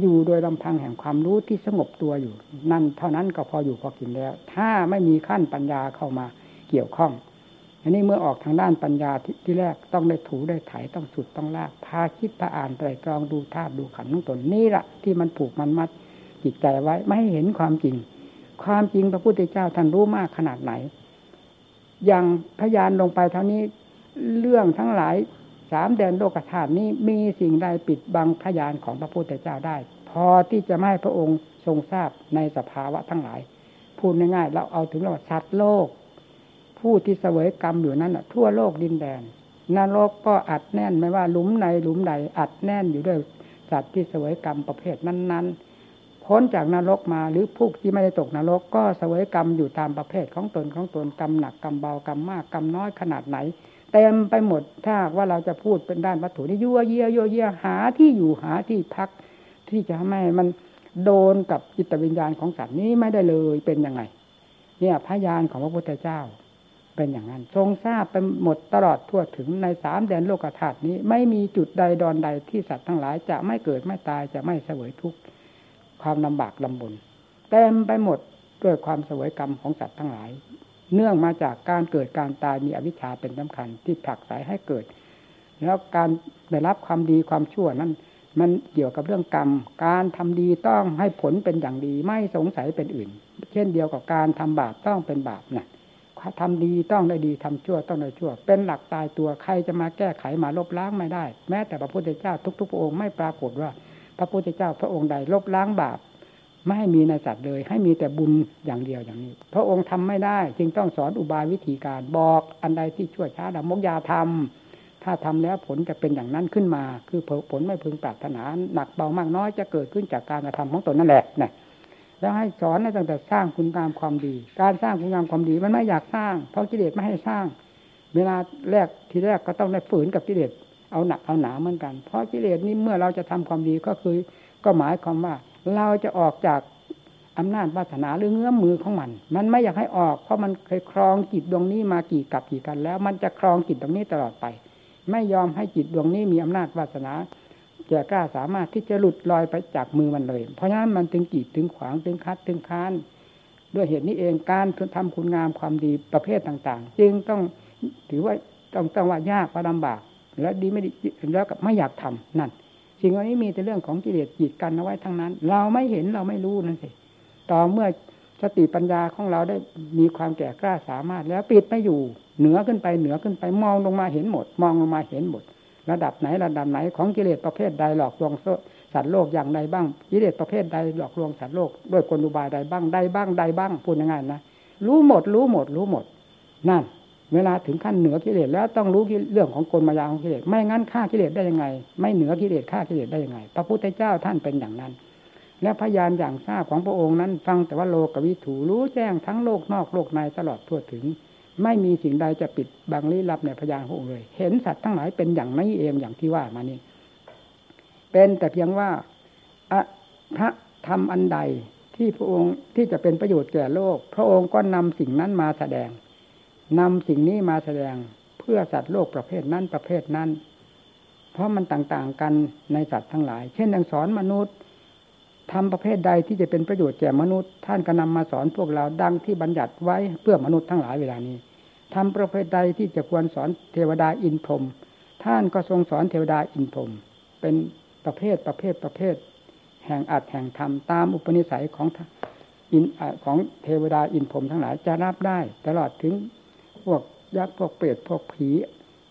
อยู่โดยลำพังแห่งความรู้ที่สงบตัวอยู่ นั่นเท่านั้นก็พออยู่พอกินแล้ว ถ้าไม่มีขั้นปัญญาเข้ามาเกี่ยวข้องอันนี้เมื่อออกทางด้านปัญญาทที่แรกต้องได้ถูได้ไถต้องสุดต้องลากพาคิดพาอ่านไตรตรองดูธาตุดูขันธ์ทั้งตนนี่แหละที่มันผูกมันมัด จิตใจไว้ ไม่ให้เห็นความจริง ความจริงพระพุทธเจ้าท่านรู้มากขนาดไหน อย่างพยานลงไปเท่านี้เรื่องทั้งหลายสามแดนโลกธาตุนี้มีสิ่งใดปิดบังพยานของพระพุทธเจ้าได้ พอที่จะไม่ให้พระองค์ทรงทราบในสภาวะทั้งหลาย พูดง่ายๆเราเอาถึงเราสัตว์โลก ผู้ที่เสวยกรรมอยู่นั้นทั่วโลกดินแดนนรกก็อัดแน่นไม่ว่าหลุมในหลุมใดอัดแน่นอยู่ด้วยสัตว์ที่เสวยกรรมประเภทนั้นๆ พ้นจากนรกมาหรือผู้ที่ไม่ได้ตกนรก ก็เสวยกรรมอยู่ตามประเภทของตนของตนกรรมหนักกรรมเบากรรมมากกรรมน้อยขนาดไหนเต็มไปหมดถ้าว่าเราจะพูดเป็นด้านวัตถุนี่ยั่วเยี่ยยั่วเยี่ยหาที่อยู่หาที่พัก ที่จะให้มันโดนกับจิตวิญญาณของสัตว์นี้ไม่ได้เลยเป็นยังไง เนี่ยพยานของพระพุทธเจ้า เป็นอย่างนั้น ทรงทราบไปหมดตลอดทั่วถึงในสามแดนโลกธาตุนี้ ไม่มีจุดใดดอนใดที่สัตว์ทั้งหลายจะไม่เกิดไม่ตายจะไม่เสวยทุกข์ ความลำบากลำบนเต็มไปหมดด้วยความสวยกรรมของสัตว์ทั้งหลาย เนื่องมาจากการเกิดการตายมีอวิชชาเป็นสำคัญที่ผลักสายให้เกิด แล้วการได้รับความดีความชั่วนั้นมันเกี่ยวกับเรื่องกรรม การทำดีต้องให้ผลเป็นอย่างดีไม่สงสัยเป็นอื่น เช่นเดียวกับการทำบาปต้องเป็นบาปนะทำดีต้องได้ดีทำชั่วต้องได้ชั่ว เป็นหลักตายตัวใครจะมาแก้ไขมาลบล้างไม่ได้ แม้แต่พระพุทธเจ้าทุกๆองค์ไม่ปรากฏว่า พระพุทธเจ้าพระองค์ใดลบล้างบาปไม่ให้มีในสัตว์เลย ให้มีแต่บุญอย่างเดียวอย่างนี้ พระองค์ทำไม่ได้ จึงต้องสอนอุบายวิธีการบอกอันใดที่ชั่วช้าดำมกยาทำถ้าทำแล้วผลจะเป็นอย่างนั้นขึ้นมา คือผลไม่พึงปรารถนาหนักเบามากน้อยจะเกิดขึ้นจากการกระทำของตนนั่นแหละนะแล้วให้สอนในตั้งแต่สร้างคุณงามความดี การสร้างคุณงามความดีมันไม่อยากสร้าง เพราะกิเลสไม่ให้สร้าง เวลาแรกทีแรกก็ต้องได้ฝืนกับกิเลส เอาหนักเอาหนาเหมือนกัน เพราะกิเลสนี้เมื่อเราจะทำความดีก็คือ ก็หมายความว่า เราจะออกจากอำนาจวาสนาหรือเงื้อมมือของมัน มันไม่อยากให้ออก เพราะมันเคยครองจิตดวงนี้มากี่กับกี่กัน แล้ว มันจะครองจิตตรงนี้ตลอดไป ไม่ยอมให้จิตดวงนี้มีอำนาจวาสนาแก่กล้าสามารถที่จะหลุดลอยไปจากมือมันเลย เพราะฉะนั้นมันถึงกีดถึงขวางถึงคัดถึงค้านด้วยเหตุนี้เองการทำคุณงามความดีประเภทต่าง ๆ จึงต้องถือว่าต้องต้องว่ายากว่าลำบาก และดีไม่ดีแล้วกับไม่อยากทำนั่นสิ่งเหล่านี้มีแต่เรื่องของกิเลสจีดกันเอาไว้ทั้งนั้น เราไม่เห็นเราไม่รู้นั่นสิต่อเมื่อสติปัญญาของเราได้มีความแก่กล้าสามารถ แล้วปิดไม่อยู่ เหนือขึ้นไปเหนือขึ้นไปมองลงมาเห็นหมด มองลงมาเห็นหมด ระดับไหนระดับไหนของกิเลสประเภทใดหลอกลวงสัตว์โลกอย่างใดบ้างกิเลสประเภทใดหลอกลวงสัตว์โลกด้วยกลอุบายใดบ้างใดบ้างใดบ้างพูดง่ายๆนะรู้หมด รู้หมด รู้หมด นั่น เวลาถึงขั้นเหนือกิเลสแล้วต้องรู้เรื่องของกลมายาของกิเลสไม่งั้นฆ่ากิเลสได้ยังไง ไม่เหนือกิเลสฆ่ากิเลสได้ยังไง พระพุทธเจ้าท่านเป็นอย่างนั้น และพยานอย่างทราบของพระองค์นั้น ฟังแต่ว่าโลกวิถูรู้แจ้งทั้งโลกนอกโลกในตลอดทั่วถึง ไม่มีสิ่งใดจะปิดบังลี้ลับในพยานขององค์เลย เห็นสัตว์ทั้งหลายเป็นอย่างนี้เองอย่างที่ว่ามานี้เป็นแต่เพียงว่าพระธรรมอันใดที่พระองค์ที่จะเป็นประโยชน์แก่โลก พระองค์ก็นำสิ่งนั้นมาแสดง นำสิ่งนี้มาแสดงเพื่อสัตว์โลกประเภทนั้นประเภทนั้น เพราะมันต่างๆกันในสัตว์ทั้งหลาย เช่นอย่างสอนมนุษย์ทำประเภทใดที่จะเป็นประโยชน์แก่มนุษย์ ท่านก็นำมาสอนพวกเราดังที่บัญญัติไว้เพื่อมนุษย์ทั้งหลายเวลานี้ทำประเภทใดที่จะควรสอนเทวดาอินพรมท่านก็ทรงสอนเทวดาอินพรมเป็นประเภทประเภทประเภท แห่งอัดแห่งธรรมตามอุปนิสัยของอินของเทวดาอินพรมทั้งหลายจะรับได้ ตลอดถึง พวกยักษ์พวกเปรตพวกผี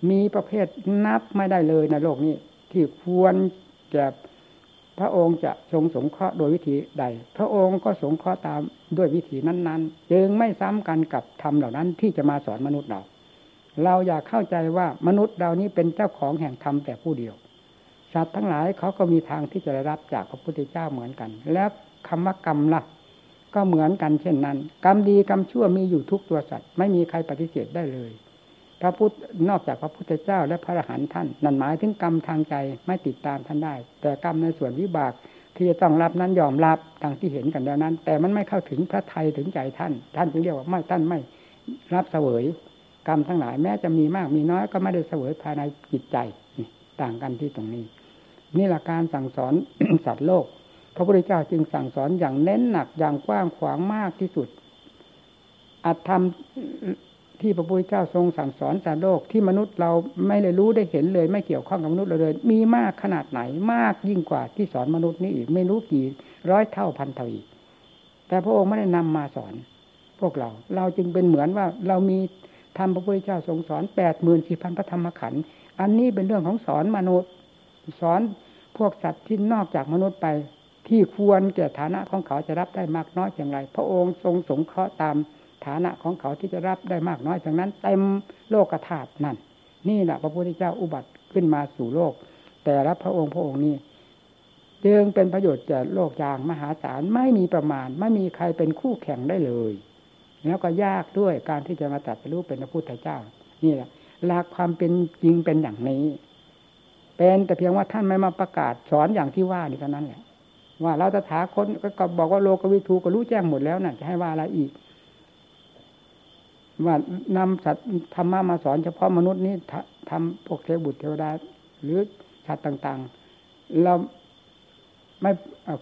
มีประเภทนับไม่ได้เลยในโลกนี้ ที่ควรแก่พระองค์จะทรงสงเคราะห์โดยวิธีใด พระองค์ก็สงเคราะห์ตามด้วยวิธีนั้น ๆ จึงไม่ซ้ำกันกับธรรมเหล่านั้นที่จะมาสอนมนุษย์เรา เราอยากเข้าใจว่ามนุษย์เรานี้เป็นเจ้าของแห่งธรรมแต่ผู้เดียวสัตว์ทั้งหลายเขาก็มีทางที่จะได้รับจากพระพุทธเจ้าเหมือนกัน แล้วคำว่ากรรมละ่ะ ก็เหมือนกันเช่นนั้น กรรมดีกรรมชั่วมีอยู่ทุกตัวสัตว์ ไม่มีใครปฏิเสธได้เลย พระพุทธนอกจากพระพุทธเจ้าและพระอรหันต์ท่าน นั่นหมายถึงกรรมทางใจไม่ติดตามท่านได้ แต่กรรมในส่วนวิบากที่จะต้องรับนั้นยอมรับดังที่เห็นกันแล้วนั้น แต่มันไม่เข้าถึงพระไทยถึงใจท่าน ท่านจึงเรียกว่าไม่ท่านไม่รับเสวย กรรมทั้งหลายแม้จะมีมากมีน้อยก็ไม่ได้เสวยภายในจิตใจต่างกันที่ตรงนี้ นี่หละการสั่งสอนสัตว์โลก พระพุทธเจ้าจึงสั่งสอนอย่างเน้นหนักอย่างกว้างขวางมากที่สุดอัตธรรมที่พระพุทธเจ้าทรงสั่งสอนสัตว์โลกที่มนุษย์เราไม่ได้รู้ได้เห็นเลย ไม่เกี่ยวข้องกับมนุษย์เราเลย มีมากขนาดไหนมากยิ่งกว่าที่สอนมนุษย์นี้อีกไม่รู้กี่ร้อยเท่าพันเท่าอีก แต่พระองค์ไม่ได้นำมาสอน พวกเรา เราจึงเป็นเหมือนว่าเรามีธรรมพระพุทธเจ้าทรงสอนแปดหมื่นสี่พันพระธรรมขันธ์อันนี้เป็นเรื่องของสอนมนุษย์ สอนพวกสัตว์ที่นอกจากมนุษย์ไป ที่ควรแก่ฐานะของเขาจะรับได้มากน้อยอย่างไร พระองค์ทรงสงเคราะห์ตามฐานะของเขาที่จะรับได้มากน้อยอย่างนั้น เต็มโลกธาตุนั่น นี่แหละพระพุทธเจ้าอุบัติขึ้นมาสู่โลก แต่ละพระองค์พระองค์นี้จึงเป็นประโยชน์แก่โลกอย่างมหาศาลไม่มีประมาณ ไม่มีใครเป็นคู่แข่งได้เลย แล้วก็ยากด้วยการที่จะมาตัดสู้เป็นพระพุทธเจ้า นี่แหละหลักความเป็นจริงเป็นอย่างนี้ เป็นแต่เพียงว่าท่านไม่มาประกาศสอนอย่างที่ว่านี่เท่านั้นแหละ ว่าเราตถาคตก็บอกว่าโลกวิทูก็รู้แจ้งหมดแล้วน่ะ จะให้ว่าอะไรอีก ว่านำสัตว์ธรรมะมาสอนเฉพาะมนุษย์นี้ทำพวกเทวบุตรเทวดา หรือสัตว์ต่าง ๆ เราไม่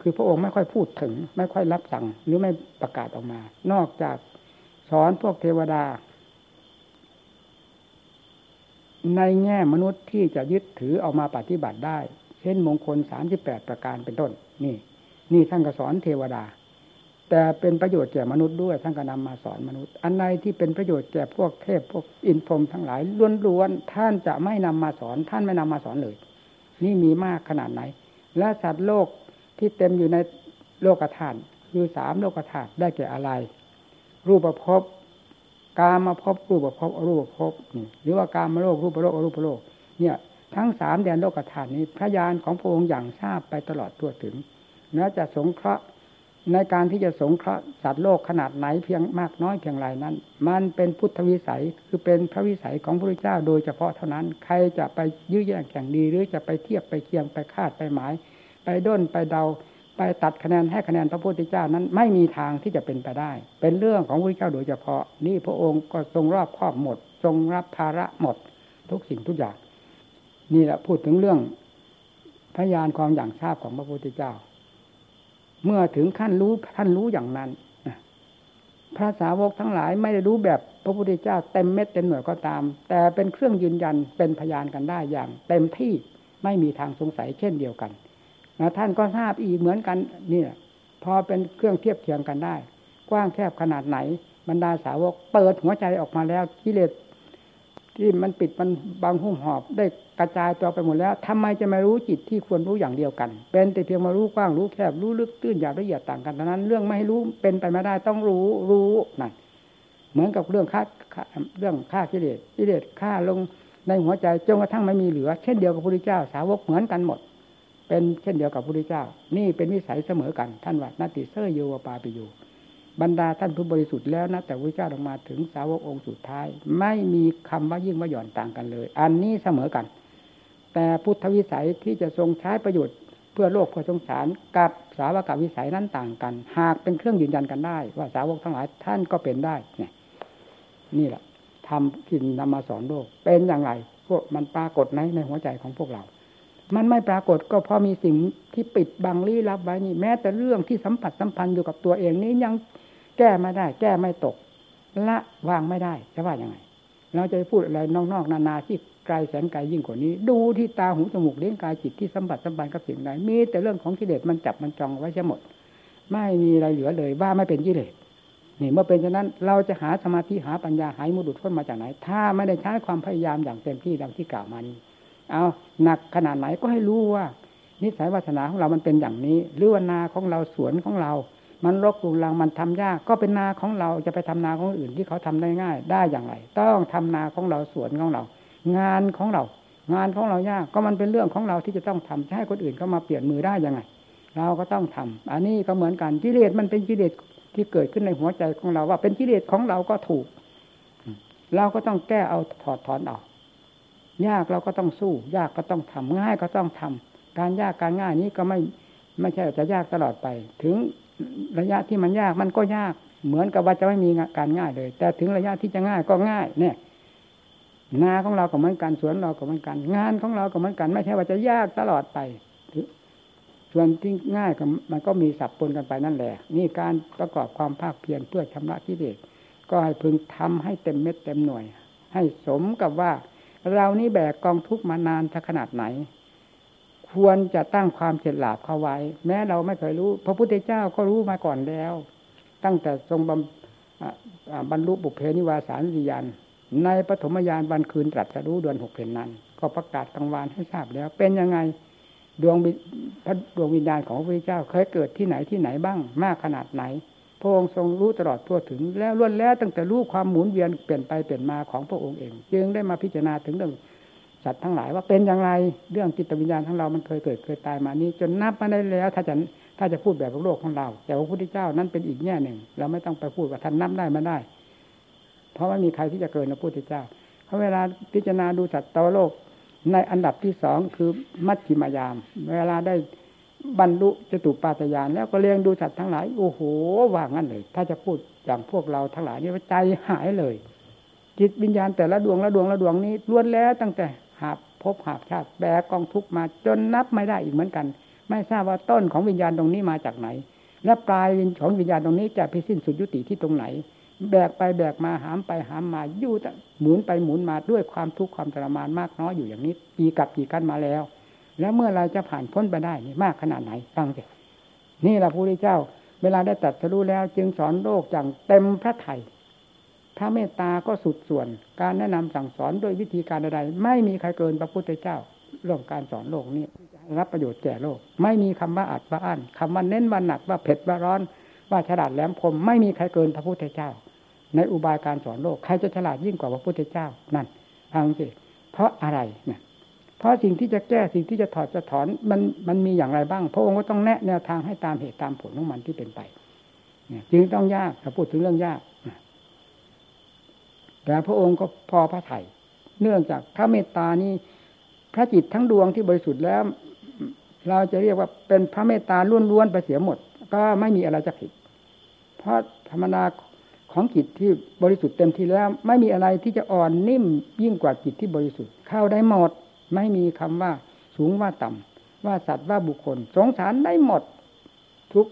คือพระองค์ไม่ค่อยพูดถึง ไม่ค่อยรับสั่ง หรือไม่ประกาศออกมา นอกจากสอนพวกเทวดา ในแง่มนุษย์ที่จะยึดถือเอามาปฏิบัติได้ เช่นมงคลสามสิบแปดประการเป็นต้น นี่ นี่ท่านก็สอนเทวดา แต่เป็นประโยชน์แก่มนุษย์ด้วยท่านก็นำมาสอนมนุษย์ อันใดที่เป็นประโยชน์แก่พวกเทพพวกอินพรมทั้งหลายล้วนๆท่านจะไม่นำมาสอน ท่านไม่นำมาสอนเลย นี่มีมากขนาดไหน และสัตว์โลกที่เต็มอยู่ในโลกธาตุคือสามโลกธาตุได้แก่อะไร รูปภพกามาพบรูปภพรูปภพนี่หรือว่าการมาโลกรูปโลกอรูปโลก เนี่ย ทั้งสามแดนโลกธาตุนี้พระญาณของพระองค์อย่างทราบไปตลอดทั่วถึง แม้จะสงเคราะห์ในการที่จะสงเคราะห์สัตว์โลกขนาดไหนเพียงมากน้อยเพียงไรนั้น มันเป็นพุทธวิสัยคือเป็นพระวิสัยของพระพุทธเจ้าโดยเฉพาะเท่านั้น ใครจะไปยื้อแย่งแข่งดีหรือจะไปเทียบไปเคียงไปคาดไปหมาย ไปด้นไปเดา ไปตัดคะแนนให้คะแนนพระพุทธเจ้านั้นไม่มีทางที่จะเป็นไปได้ เป็นเรื่องของพระพุทธเจ้าโดยเฉพาะ นี่พระองค์ก็ทรงรอบครอบหมด ทรงรับภาระหมด ทุกสิ่งทุกอย่าง นี่แหละพูดถึงเรื่องพยานความอย่างทราบของพระพุทธเจ้า เมื่อถึงขั้นรู้ท่านรู้อย่างนั้นพระสาวกทั้งหลายไม่ได้รู้แบบพระพุทธเจ้าเต็มเม็ดเต็มหน่วยก็ตาม แต่เป็นเครื่องยืนยันเป็นพยานกันได้อย่าง เต็มที่ไม่มีทางสงสัยเช่นเดียวกันนะท่านก็ทราบอีกเหมือนกันนี่พอเป็นเครื่องเทียบเทียงกันได้ กว้างแคบขนาดไหนบรรดาสาวกเปิดหัวใจออกมาแล้วกิเลสที่มันปิดมันบางหุ้มหอบได้ กระจายตัวไปหมดแล้วทำไมจะไม่รู้จิตที่ควรรู้อย่างเดียวกัน เป็นแต่เพียงมารู้กว้างรู้แคบรู้ลึกตื้นหยาบละเอียดต่างกันเท่านั้น เรื่องไม่ให้รู้เป็นไปไม่ได้ต้องรู้รู้นั่นเหมือนกับเรื่องฆ่าเรื่องฆ่ากิเลสกิเลสฆ่าลงในหัวใจจนกระทั่งไม่มีเหลือ เช่นเดียวกับพระพุทธเจ้า สาวกเหมือนกันหมด เป็นเช่นเดียวกับพระพุทธเจ้า นี่เป็นวิสัยเสมอกันท่านว่านาติเซอร์โยวปาปิโยบรรดาท่านผู้บริสุทธิ์แล้วนะแต่พระเจ้าลงมาถึงสาวกองค์สุดท้าย ไม่มีคำว่ายิ่งว่าหย่อนต่างกันเลย อันนี้เสมอกัน แต่พุทธวิสัยที่จะทรงใช้ประโยชน์เพื่อโลกเพื่อสงสารกับสาวกวิสัยนั้นต่างกัน หากเป็นเครื่องยืนยันกันได้ ว่าสาวกทั้งหลายท่านก็เป็นได้เนี่ยนี่แหละทำที่นำมาสอนโลก เป็นอย่างไรพวกมันปรากฏในในหัวใจของพวกเรา มันไม่ปรากฏก็เพราะมีสิ่งที่ปิดบังลี้ลับไว้นี่ แม้แต่เรื่องที่สัมผัสสัมพันธ์อยู่กับตัวเองนี้ยังแก้ไม่ได้ แก้ไม่ตก ละวางไม่ได้จะว่าอยังไงเราจะพูดอะไรนอกๆนานาที่ ไกลแสนไกลยิ่งกว่านี้ ดูที่ตาหูจมูกเลี้ยงกายจิตที่สัมผัสสัมพันธ์กับสิ่งใดมีแต่เรื่องของกิเลสมันจับมันจองไว้หมด ไม่มีอะไรเหลือเลยว่าไม่เป็นกิเลสนี่เมื่อเป็นฉะนั้นเราจะหาสมาธิหาปัญญาหายมุดุพ้นมาจากไหน ถ้าไม่ได้ใช้ความพยายามอย่างเต็มที่ดังที่กล่าวมานี้ เอาหนักขนาดไหนก็ให้รู้ว่า นิสัยวาสนาของเรามันเป็นอย่างนี้หรือว่านาของเราสวนของเรา มันรกรุงรังมันทำยาก ก็เป็นนาของเราจะไปทำนาของอื่นที่เขาทำได้ง่าย ได้อย่างไร ต้องทำนาของเราสวนของเรา งานของเรา งานของเรายากก็มันเป็นเรื่องของเราที่จะต้องทำจะให้คนอื่นเขามาเปลี่ยนมือได้ยังไง เราก็ต้องทำอันนี้ก็เหมือนกันกิเลสมันเป็นกิเลสที่เกิดขึ้นในหัวใจของเราว่าเป็นกิเลสของเราก็ถูก เราก็ต้องแก้เอาถอดถอนออก ยากเราก็ต้องสู้ ยากก็ต้องทำง่ายก็ต้องทำการยากการง่ายนี้ก็ไม่ไม่ใช่จะยากตลอดไป ถึงระยะที่มันยากมันก็ยากเหมือนกับว่าจะไม่มีการง่ายเลย แต่ถึงระยะที่จะง่ายก็ง่ายเนี่ย นาของเราก็เหมือนกันสวนเราก็เหมือนกัน งานของเราก็เหมือนกัน ไม่ใช่ว่าจะยากตลอดไปส่วนที่ง่ายก็มันก็มีสับปนกันไปนั่นแหละนี่การประกอบความภาคเพียรเพื่อชำระกิเลสก็ให้พึงทำให้เต็มเม็ดเต็มหน่วย ให้สมกับว่า เรานี่แบกกองทุกมานานขนาดไหน ควรจะตั้งความเฉลียวเข้าไว้ แม้เราไม่เคยรู้ พระพุทธเจ้าก็รู้มาก่อนแล้ว ตั้งแต่ทรงบรรลุบุพเพนิวาสานวิญญาณ ในปฐมยานวันคืนตรัสรู้เดือนหกเพนนั้น ก็ประกาศกลางวานให้ทราบแล้ว เป็นยังไงดวงพระดวงวิญญาณของพระเจ้า เคยเกิดที่ไหนที่ไหนบ้าง มากขนาดไหน พระองค์ทรงรู้ตลอดทั่วถึง แล้วล้วนแล้วตั้งแต่รู้ความหมุนเวียนเปลี่ยนไปเปลี่ยนมาของพระองค์เอง จึงได้มาพิจารณาถึงเรื่องสัตว์ทั้งหลายว่าเป็นอย่างไรเรื่องจิตวิญญาณของเรา มันเคยเกิดเคยตายมานี้ จนนับมาได้แล้ว ถ้าจะถ้าจะพูดแบบโลกของเรา แต่พระพุทธเจ้านั้นเป็นอีกแง่หนึ่ง เราไม่ต้องไปพูดว่าท่านนับได้มาได้ เพราะว่ามีใครที่จะเกินพระพุทธเจ้าเพราะเวลาพิจารณาดูสัตว์ตวโลกในอันดับที่สองคือมัชฌิมายาม เวลาได้บรรลุจตุปาตยาน แล้วก็เลี้ยงดูสัตว์ทั้งหลาย โอ้โหว่างั้นเลย ถ้าจะพูดอย่างพวกเราทั้งหลายนี่ใจหายเลย จิตวิญญาณแต่ละดวงละดวงละดวงนี้ล้วนแล้วตั้งแต่หาพบหาชาติแบกกองทุกมาจนนับไม่ได้อีกเหมือนกัน ไม่ทราบว่าต้นของวิญญาณตรงนี้มาจากไหน และปลายของวิญญาณตรงนี้จะไปสิ้นสุดยุติที่ตรงไหน แบกไปแบกมาหามไปหามมาอยู่หมุนไปหมุนมาด้วยความทุกข์ความทรมานมากน้อยอยู่อย่างนี้กี่กับกี่กันมาแล้ว แล้วเมื่อเราจะผ่านพ้นไปได้นี่มากขนาดไหนฟังสินี่แหละพระพุทธเจ้า เวลาได้ตัดสรู้แล้ว จึงสอนโลกอย่างเต็มพระไถ่พระเมตตาก็สุดส่วน การแนะนำสั่งสอนด้วยวิธีการใดๆไม่มีใครเกินพระพุทธเจ้าเรื่องการสอนโลกนี้รับประโยชน์แก่โลก ไม่มีคำว่าอัดว่าอั้นคำว่าเน้นว่าหนักว่าเผ็ดว่าร้อน ว่าฉลาดแหลมคมไม่มีใครเกินพระพุทธเจ้า ในอุบายการสอนโลกใครจะฉลาดยิ่งกว่าพระพุทธเจ้านั่นฟังสิเพราะอะไรเนี่ยเพราะสิ่งที่จะแก้สิ่งที่จะถอดจะถอนมันมันมีอย่างไรบ้าง พระองค์ก็ต้องแนะแนวทางให้ตามเหตุตามผลของมันที่เป็นไปเนี่ยจึงต้องยากถ้าพูดถึงเรื่องยากแต่พระองค์ก็พอพระไถ่เนื่องจากพระเมตตานี้พระจิตทั้งดวงที่บริสุทธิ์แล้ว เราจะเรียกว่าเป็นพระเมตตาล้วนๆไปเสียหมด ก็ไม่มีอะไรจะผิด เพราะธรรมนา ของจิตที่บริสุทธิ์เต็มที่แล้ว ไม่มีอะไรที่จะอ่อนนิ่มยิ่งกว่าจิตที่บริสุทธิ์เข้าได้หมด ไม่มีคำว่าสูงว่าต่ำว่าสัตว์ว่าบุคคล สงสารได้หมด ทุก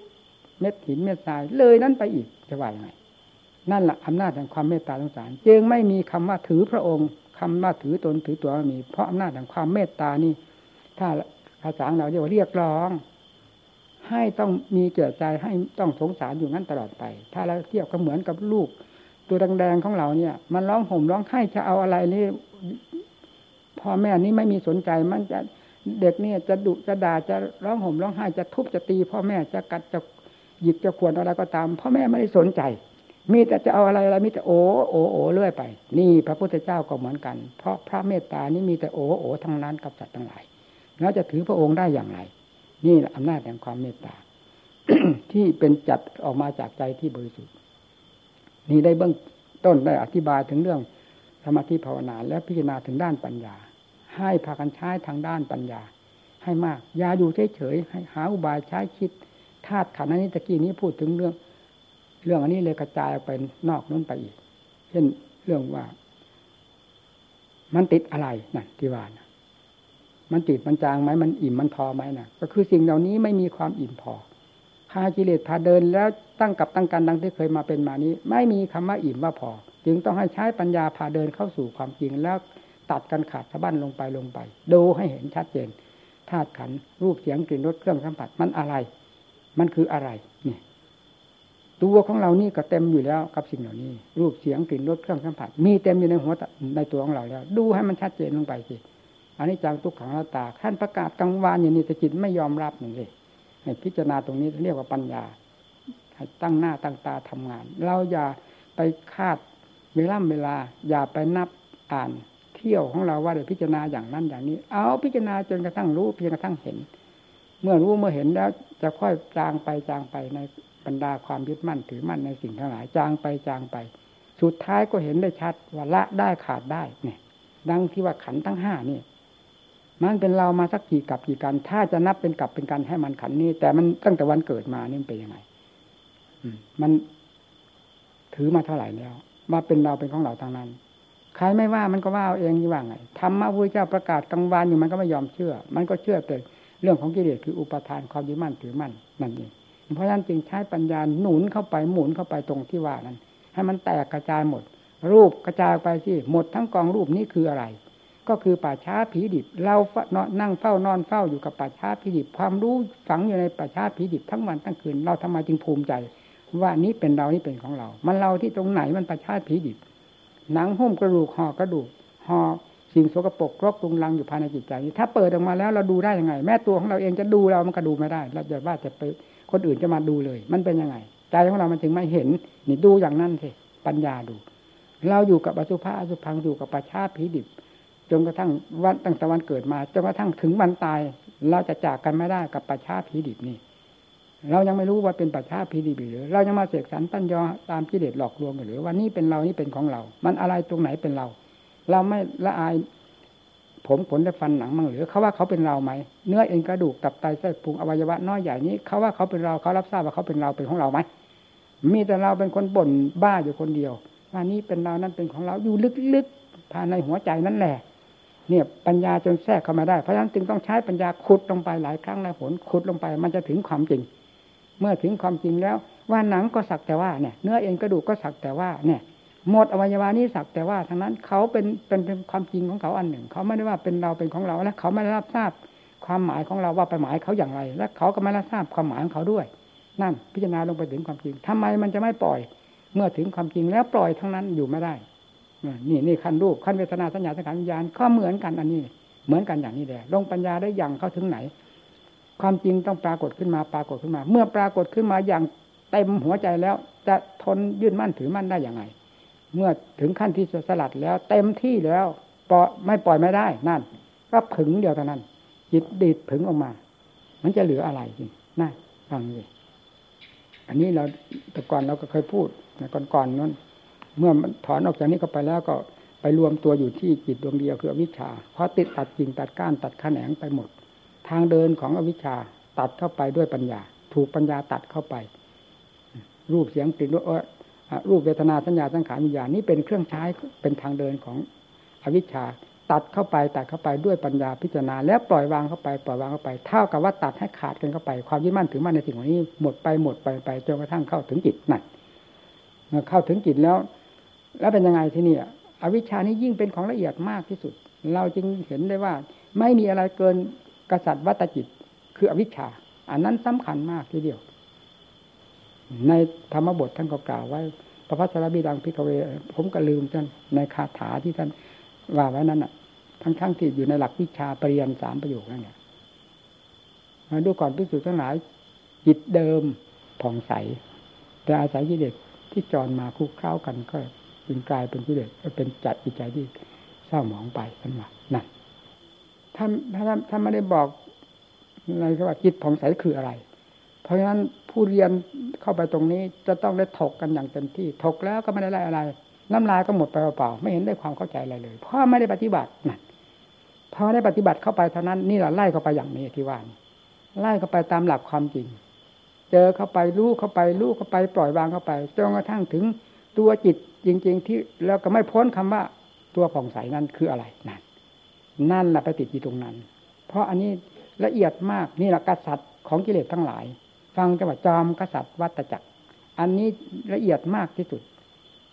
เม็ดหินเม็ดทรายเลยนั้นไปอีกจะว่ายังไงนั่นแหละอำนาจแห่งความเมตตาสงสารจึงไม่มีคำว่าถือพระองค์คำว่าถือตนถือตัวมี เพราะอำนาจแห่งความเมตตานี่ ถ้าภาษาเราเรียกว่าเรียกร้อง ให้ต้องมีเกิดใจให้ต้องสงสารอยู่นั้นตลอดไป ถ้าเราเทียบก็เหมือนกับลูก ตัวแดงๆของเราเนี่ย มันร้องห่มร้องไห้จะเอาอะไรนี่พ่อแม่นี้ไม่มีสนใจมันจะเด็กเนี่ยจะดุจะด่าจะร้องห่มร้องไห้จะทุบจะตี พ่อแม่จะกัดจะหยิบจะขวนอะไรก็ตาม พ่อแม่ไม่ได้สนใจ มีแต่จะเอาอะไรอะไรมีแต่โอ้โอ้โอ้เรื่อยไป นี่พระพุทธเจ้าก็เหมือนกัน เพราะพระเมตตานี้มีแต่โอ้โอ้ทั้งนั้นกับสัตว์ทั้งหลายแล้วจะถือพระองค์ได้อย่างไร นี่อำนาจแห่งความเมตตาที่เป็นจัดออกมาจากใจที่บริสุทธิ์ นี่ได้เบื้องต้นได้อธิบายถึงเรื่องสมาธิภาวนาและพิจารณาถึงด้านปัญญา ให้พากันใช้ทางด้านปัญญา ให้มากอย่าอยู่เฉยๆให้หาอุบายใช้คิดธาตุขันธ์นี้ตะกี้นี้พูดถึงเรื่อง เรื่องอันนี้เลยกระจายไปนอกนู้นไปอีก เช่นเรื่องว่า มันติดอะไรนั่นที่ว่าน มันติดมันจางไหมมันอิ่มมันพอไหมนะก็คือสิ่งเหล่านี้ไม่มีความอิ่มพอพากิเลสพาเดินแล้วตั้งกับตั้งกันดังที่เคยมาเป็นมานี้ ไม่มีคำว่าอิ่มว่าพอ จึงต้องให้ใช้ปัญญาพาเดินเข้าสู่ความจริงแล้วตัดกันขาดสะบั้นลงไปลงไป ดูให้เห็นชัดเจนธาตุขันรูปเสียงกลิ่นรสเครื่องสัมผัสมันอะไร มันคืออะไรนี่ตัวของเรานี่ก็เต็มอยู่แล้วกับสิ่งเหล่านี้ รูปเสียงกลิ่นรสเครื่องสัมผัส มีเต็มอยู่ในหัวในตัวของเราแล้ว ดูให้มันชัดเจนลงไปสิ อันนี้จังทุกขังหน้าตาขั้นประกาศกลางวานอย่างนี้แต่จิตไม่ยอมรับนี่เลยให้พิจารณาตรงนี้เรียกว่าปัญญาให้ตั้งหน้าตั้งตาทำงาน เราอย่าไปคาดเวลาเวลา อย่าไปนับอ่านเที่ยวของเราว่าเดี๋ยวพิจารณาอย่างนั้นอย่างนี้ เอาพิจารณาจนกระทั่งรู้เพิจนกระทั่งเห็น เมื่อรู้เมื่อเห็นแล้วจะค่อยจางไปจางไปในบรรดาความยึดมั่นถือมั่นในสิ่งทั้งหลายจางไปจางไป สุดท้ายก็เห็นได้ชัดว่าละได้ขาดได้เนี่ย ดังที่ว่าขันทั้งห้านี่ มันเป็นเรามาสักกี่กับกี่กันถ้าจะนับเป็นกับเป็นการให้มันขันนี้ แต่มันตั้งแต่วันเกิดมานี่เป็นยังไงมันถือมาเท่าไหร่แล้วมาเป็นเราเป็นของเราทางนั้น ใครไม่ว่ามันก็ว่าเอาเองยี่ว่าไงธรรมะพระเจ้าประกาศกลางวันอยู่มันก็ไม่ยอมเชื่อ มันก็เชื่อแต่เรื่องของกิเลสคืออุปทานความยึดมั่นถือมั่นนั่นเองเพราะฉะนั้นจึงใช้ปัญญาหนุนเข้าไปหมุนเข้าไปตรงที่ว่านั้น ให้มันแตกกระจายหมด รูปกระจายไปสิหมดทั้งกองรูปนี้คืออะไร ก็คือป่าช้าผีดิบ เรานั่งเฝ้านอนเฝ้าอยู่กับป่าช้าผีดิบ ความรู้ฝังอยู่ในป่าช้าผีดิบทั้งวันทั้งคืน เราทำไมจึงภูมิใจ ว่านี้เป็นเรานี่เป็นของเรา มันเราที่ตรงไหนมันป่าช้าผีดิบ หนังหุ้มกระดูกห่อกระดูกห่อสิ่งสกปรกรกตุงลังอยู่ภายในจิตใจถ้าเปิดออกมาแล้วเราดูได้ยังไง แม่ตัวของเราเองจะดูเรามันก็ดูไม่ได้เราจะว่าจะไปคนอื่นจะมาดูเลย มันเป็นยังไงใจของเรามันถึงไม่เห็นนี่ดูอย่างนั้นสิปัญญาดู เราอยู่กับอสุภะอสุพังอยู่กับป่าช้าผีดิบ จนกระทั่งวันตั้งแต่วันเกิดมาจนกระทั่งถึงวันตาย เราจะจากกันไม่ได้กับปัจฉาผีดิบนี่ เรายังไม่รู้ว่าเป็นปัจฉาผีดิบหรือ เรายังมาเสกสรรตั้นยอตามกิเลสหลอกลวงหรือว่านี่เป็นเรานี่เป็นของเรา มันอะไรตรงไหนเป็นเรา เราไม่ละอาย ผมขนและฟันหนังมั่งหรือเขาว่าเขาเป็นเราไหมเนื้อเอ็นกระดูกตับไตไส้พุงอวัยวะน้อยใหญ่นี้เขาว่าเขาเป็นเราเขารับทราบว่าเขาเป็นเราเป็นของเราไหมมีแต่เราเป็นคนบ่นบ้าอยู่คนเดียวว่านี่เป็นเรานั่นเป็นของเราอยู่ลึกๆภายในหัวใจนั่นแหละ เนี่ยปัญญาจนแทรกเข้ามาได้ เพราะฉะนั้นจึงต้องใช้ปัญญาขุดลงไปหลายครั้งหลายผลขุดลงไป มันจะถึงความจริง เมื่อถึงความจริงแล้ว ว่าหนังก็สักแต่ว่าเนี่ย เนื้อเอ็นกระดูกก็สักแต่ว่าเนี่ยหมดอวัยวะนี้สักแต่ว่าทั้งนั้นเขาเป็นเป็นเป็นความจริงของเขาอันหนึ่ง เขาไม่ได้ว่าเป็นเราเป็นของเราและเขาไม่ได้รับทราบความหมายของเราว่าไปหมายเขาอย่างไร และเขาก็ไม่รับทราบความหมายของเขาด้วย นั่นพิจารณาลงไปถึงความจริงทำไมมันจะไม่ปล่อย เมื่อถึงความจริงแล้วปล่อยทั้งนั้นอยู่ไม่ได้ นี่นี่ขั้นรูปขั้นเวทนาสัญญาสังขารวิญญาณก็เหมือนกันอันนี้ เหมือนกันอย่างนี้แหละลงปัญญาได้อย่างเข้าถึงไหน ความจริงต้องปรากฏขึ้นมาปรากฏขึ้นมา เมื่อปรากฏขึ้นมาอย่างเต็มหัวใจแล้ว จะทนยืดมั่นถือมั่นได้อย่างไงเมื่อถึงขั้นที่สลัดแล้ว เต็มที่แล้วปล่อยไม่ปล่อยไม่ได้นั่นก็ผึงเดียวเท่านั้น จิตดีดผึงออกมา มันจะเหลืออะไรจริงน่าฟังเลยอันนี้เราแต่ก่อนเราก็เคยพูดก่อนๆนั้น เมื่อมันถอนออกจากนี้ก็ไปแล้วก็ไปรวมตัวอยู่ที่จิตดวงเดียวคืออวิชชาเพราะติดตัดกิ่งตัดก้านตัดแขนงไปหมด ทางเดินของอวิชชาตัดเข้าไปด้วยปัญญา ถูกปัญญาตัดเข้าไป รูปเสียงกลิ่นรสรูปเวทนาสัญญาสังขารวิญญาณนี้เป็นเครื่องใช้เป็นทางเดินของอวิชชา ตัดเข้าไปตัดเข้าไปด้วยปัญญาพิจารณา แล้วปล่อยวางเข้าไปปล่อยวางเข้าไปเท่ากับว่าตัดให้ขาดกันเข้าไป ความยึดมั่นถือมั่นในสิ่งเหล่านี้หมดไปหมดไปไปจนกระทั่งเข้าถึงจิตนั่นเมื่อเข้าถึงจิตแล้ว แล้วเป็นยังไงที่นี่อวิชานี้ยิ่งเป็นของละเอียดมากที่สุด เราจึงเห็นได้ว่า ไม่มีอะไรเกินกษัตริย์วัตจิต คืออวิชชา อันนั้นสำคัญมากทีเดียว ในธรรมบทท่านก็กล่าวไว้พระพัสรบิดังพิกเว ผมก็ลืมท่านในคาถาที่ท่านว่าไว้นั้นอะ ทั้งทั้งที่อยู่ในหลักวิชาปริยันสามประโยคนั่นเนี่ยมาดูก่อนพิสูจน์ทั้งหลายจิตเดิมผ่องใส แต่อาศัยกิเลสที่จรมาคุกเข้ากันก็ จึงกลายเป็นกิเลสเป็นจัดจิตใจที่เศร้าหมองไปนั่นว่านั่นถ้าถ้าถ้าไม่ได้บอกอะไรก็ว่าจิตผ่องใสคืออะไร เพราะฉะนั้นผู้เรียนเข้าไปตรงนี้จะต้องได้ถกกันอย่างเต็มที่ถกแล้วก็ไม่ได้อะไร น้ำลายก็หมดไปเปล่าๆไม่เห็นได้ความเข้าใจอะไรเลย เพราะไม่ได้ปฏิบัตินั่นพอได้ปฏิบัติเข้าไปเท่านั้นนี่แหละไล่เข้าไปอย่างนี้ที่ว่านไล่เข้าไปตามหลักความจริง เจอเข้าไปรู้เข้าไปรู้เข้าไปปล่อยวางเข้าไปจนกระทั่งถึงตัวจิต จริง ๆ ที่แล้วก็ไม่พ้นคำว่าตัวผ่องใสนั้นคืออะไรนั่นนั่นแหละไปติดอยู่ตรงนั้น เพราะอันนี้ละเอียดมากนี่แหละกษัตริย์ของกิเลสทั้งหลาย ฟังจังหวัดจอมกษัตริย์วัตจักร อันนี้ละเอียดมากที่สุด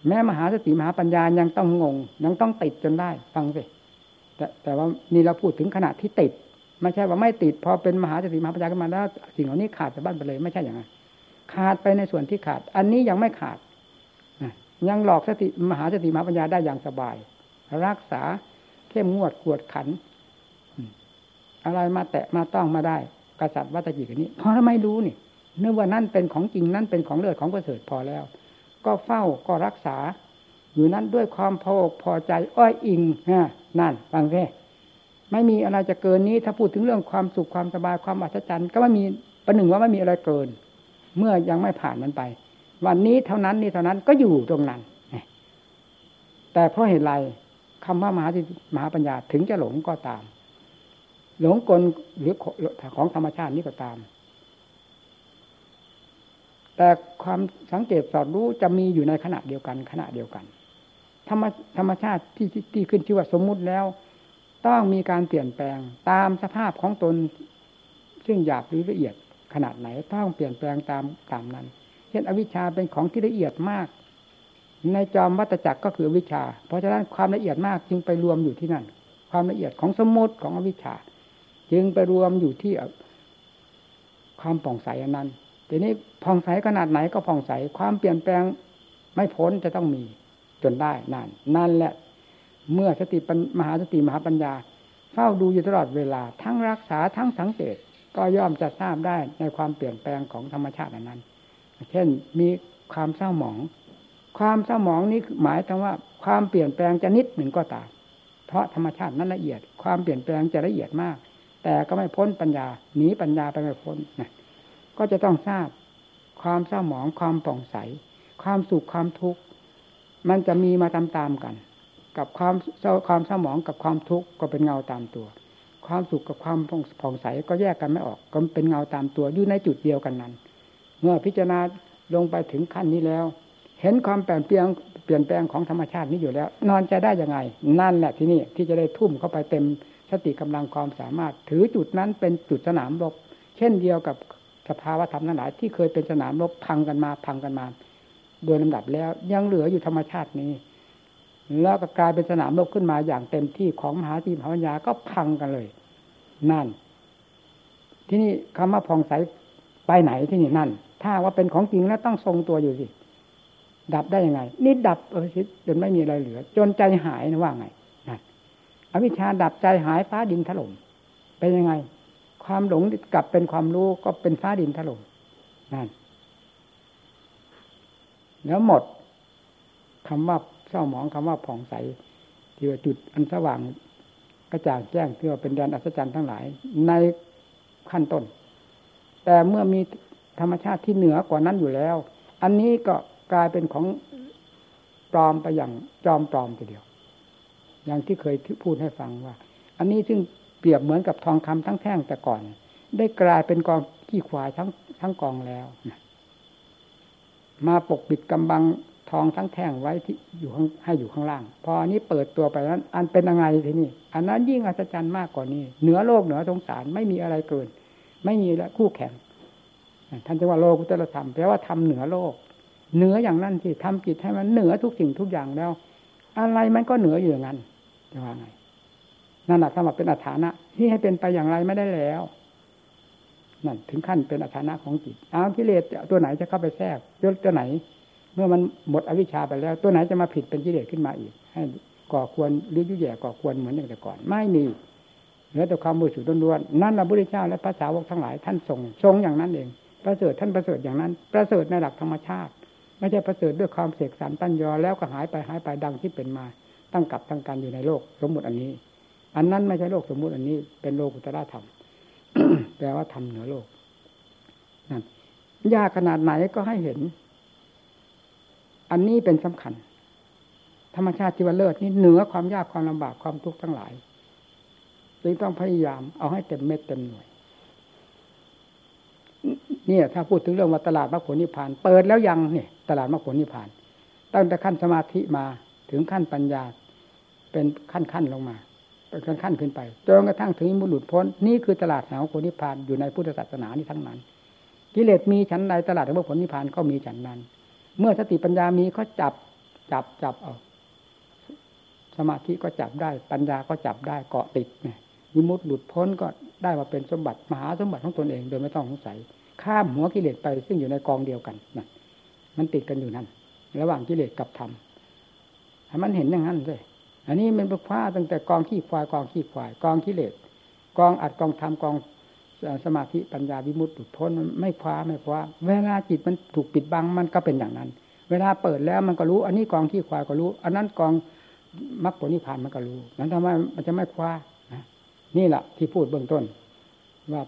แม้มหาสติมหาปัญญายังต้องงง ยังต้องติดจนได้ ฟังสิแต่แต่ว่านี่เราพูดถึงขณะที่ติดไม่ใช่ว่าไม่ติด พอเป็นมหาสติมหาปัญญาขึ้นมาแล้ว สิ่งเหล่านี้ขาดจากบ้านไปเลย ไม่ใช่อย่างนั้นขาดไปในส่วนที่ขาด อันนี้ยังไม่ขาด ยังหลอกสติมหาสติมหาปัญญาได้อย่างสบาย รักษาเข้มงวดกวดขัน อะไรมาแตะมาต้องมาได้ กษัตริย์วัตจิกันนี้ เพราะทำไมรู้นี่เนื่องว่านั่นเป็นของจริงนั่นเป็นของเลือดของประเสริฐพอแล้ว ก็เฝ้าก็รักษา อยู่นั้นด้วยความพอกพอใจ อ้อยอิงฮะนั่นฟังแค่ไม่มีอะไรจะเกินนี้ ถ้าพูดถึงเรื่องความสุขความสบายความอัศจรรย์ ก็ไม่มีประหนึ่งว่าไม่มีอะไรเกิน เมื่อยังไม่ผ่านมันไป วันนี้เท่านั้นนี่เท่านั้นก็อยู่ตรงนั้นแต่เพราะเหตุไรคำว่ามหาสิมหาปัญญาถึงจะหลงก็ตาม หลงกลหรือของธรรมชาตินี้ก็ตาม แต่ความสังเกตสอดรู้จะมีอยู่ในขณะเดียวกัน ขณะเดียวกัน ธรรมธรรมชาติที่ที่ขึ้นชื่อว่าสมมุติแล้ว ต้องมีการเปลี่ยนแปลงตามสภาพของตน ซึ่งหยาบหรือละเอียดขนาดไหนต้องเปลี่ยนแปลงตามตามนั้น เช่นอวิชชาเป็นของที่ละเอียดมาก ในจอมวัตจักรก็คือวิชา เพราะฉะนั้นความละเอียดมากจึงไปรวมอยู่ที่นั่น ความละเอียดของสมมติของอวิชชา จึงไปรวมอยู่ที่ความผ่องใสอันนั้นทีนี้ผ่องใสขนาดไหนก็ผ่องใสความเปลี่ยนแปลงไม่พ้นจะต้องมีจนได้นั่นนั่นแหละ เมื่อสติมหาสติมหาปัญญา เฝ้าดูอยู่ตลอดเวลา ทั้งรักษาทั้งสังเกตก็ย่อมจะทราบได้ในความเปลี่ยนแปลงของธรรมชาตินั้น เช่นมีความเศร้าหมอง ความเศร้าหมองนี้หมายถึงว่า ความเปลี่ยนแปลงจะนิดหนึ่งก็ตามเพราะธรรมชาตินั้นละเอียด ความเปลี่ยนแปลงจะละเอียดมาก แต่ก็ไม่พ้นปัญญาหนีปัญญาไปไม่พ้นนะก็จะต้องทราบ ความเศร้าหมองความป่องใส ความสุขความทุกข์มันจะมีมาตามๆกัน กับความเศร้าความเศร้าหมองกับความทุกข์ก็เป็นเงาตามตัว ความสุขกับความผ่องใสก็แยกกันไม่ออก ก็เป็นเงาตามตัวอยู่ในจุดเดียวกันนั้น มื่อพิจารณาลงไปถึงขั้นนี้แล้ว เห็นความเปลี่ยนแปลงเปลี่ยนแปลงของธรรมชาตินี้อยู่แล้ว นอนจะได้ยังไง นั่นแหละที่นี่ที่จะได้ทุ่มเข้าไปเต็มสติกำลังความสามารถ ถือจุดนั้นเป็นจุดสนามรบ เช่นเดียวกับสภาวะธรรมนั้นหลายที่เคยเป็นสนามรบพังกันมาพังกันมา โดยลำดับแล้วยังเหลืออยู่ธรรมชาตินี้ แล้วก็กลายเป็นสนามรบขึ้นมาอย่างเต็มที่ของมหาตีมหาปัญญาก็พังกันเลย นั่น ที่นี่คำว่าผ่องใสไปไหนที่นี่นั่น ถ้าว่าเป็นของจริงแล้วต้องทรงตัวอยู่สิ ดับได้ยังไง นี่ดับเออจนไม่มีอะไรเหลือ จนใจหายนะว่าไงนั่นอวิชชาดับใจหายฟ้าดินถล่มเป็นยังไง ความหลงกลับเป็นความรู้ก็เป็นฟ้าดินถล่มนั่นแล้วหมดคำว่าเศร้าหมองคำว่าผ่องใสที่ว่าจุดอันสว่างกระจ่างแจ้งที่ว่าเป็นแดนอัศจรรย์ทั้งหลาย ในขั้นต้น แต่เมื่อมี ธรรมชาติที่เหนือกว่านั้นอยู่แล้ว อันนี้ก็กลายเป็นของปลอมไปอย่างจอมปลอมทีเดียว อย่างที่เคยพูดให้ฟังว่า อันนี้ซึ่งเปรียบเหมือนกับทองคำทั้งแท่งแต่ก่อน ได้กลายเป็นกองขี้ควายทั้งทั้งกองแล้วมาปกปิดกำบังทองทั้งแท่งไว้ที่อยู่ข้างให้อยู่ข้างล่าง พออันนี้เปิดตัวไปนั้น อันเป็นยังไงทีนี้อันนั้นยิ่งอัศจรรย์มากกว่านี้ เหนือโลกเหนือสงสารไม่มีอะไรเกิน ไม่มีแล้วคู่แข่ง ท่านจะว่าโลกุตรธรรมแปลว่าทำเหนือโลก เหนืออย่างนั้นที่ทำจิตให้มันเหนือทุกสิ่งทุกอย่างแล้ว อะไรมันก็เหนืออยู่อย่างนั้นจะว่าไงนั่นแหละสำหรับเป็นอัฐานะที่ให้เป็นไปอย่างไรไม่ได้แล้วนั่นถึงขั้นเป็นอัฐานะของจิตเอากิเลสตัวไหนจะเข้าไปแทรกตัวไหน เมื่อมันหมดอวิชชาไปแล้ว ตัวไหนจะมาผิดเป็นกิเลสขึ้นมาอีก ให้ก่อควรหรือยุ่ยแย่ก่อควรเหมือนอย่างแต่ก่อน ไม่มีเหลือแต่ความบริสุทธิ์ล้วนๆนั่นพระพุทธเจ้าและพระสาวกทั้งหลายท่านทรงทรงอย่างนั้นเอง ประเสริฐท่านประเสริฐอย่างนั้น ประเสริฐในหลักธรรมชาติ ไม่ใช่ประเสริฐด้วยความเสกสรรตั้นยอแล้วก็หายไปหายไปดังที่เป็นมา ตั้งกับตั้งการอยู่ในโลกสมมติอันนี้ อันนั้นไม่ใช่โลกสมมุติอันนี้ เป็นโลกุตระธรรมแปลว่าธรรมเหนือโลกนั่นยากขนาดไหนก็ให้เห็น อันนี้เป็นสำคัญ ธรรมชาติที่ว่าเลิศนี่เหนือความยากความลำบากความทุกข์ทั้งหลายจึงต้องพยายามเอาให้เต็มเม็ดเต็มหน่วย เนี่ยถ้าพูดถึงเรื่องว่าตลาดมรรคผลนิพพาน เปิดแล้วยังเนี่ยตลาดมรรคผลนิพพาน ตั้งแต่ขั้นสมาธิมาถึงขั้นปัญญา เป็นขั้นขั้นลงมา เป็นขั้นขั้นขึ้นไปจนกระทั่งถึงมุหลุดพ้นนี่คือตลาดแห่งผลนิพพานอยู่ในพุทธศาสนานี่ทั้งนั้นกิเลสมีชั้นใดตลาดแห่งผลนิพพานก็มีชั้นนั้น เมื่อสติปัญญามีก็จับจับจับเอาสมาธิก็จับได้ ปัญญาก็จับได้เกาะติดเนี่ย มิมุตหลุดพ้นก็ได้มาเป็นสมบัติมหาสมบัติของตนเองโดยไม่ต้องสงสัย ข้ามหัวกิเลสไปซึ่งอยู่ในกองเดียวกันนะมันติดกันอยู่นั่นระหว่างกิเลสกับธรรมให้มันเห็นอย่างนั้นเลยอันนี้มันเป็นคว้าตั้งแต่กองขี้ควายกองขี้ควาย กองกิเลสกองอัดกองทำกองสมาธิปัญญาวิมุตติพ้นไม่คว้าไม่คว้า เวลาจิตมันถูกปิดบังมันก็เป็นอย่างนั้น เวลาเปิดแล้วมันก็รู้ อันนี้กองขี้ควายก็รู้ อันนั้นกองมรรคผลนิพพานมันก็รู้นั้นทำไมมันจะไม่คว้า นี่แหละที่พูดเบื้องต้น ว่า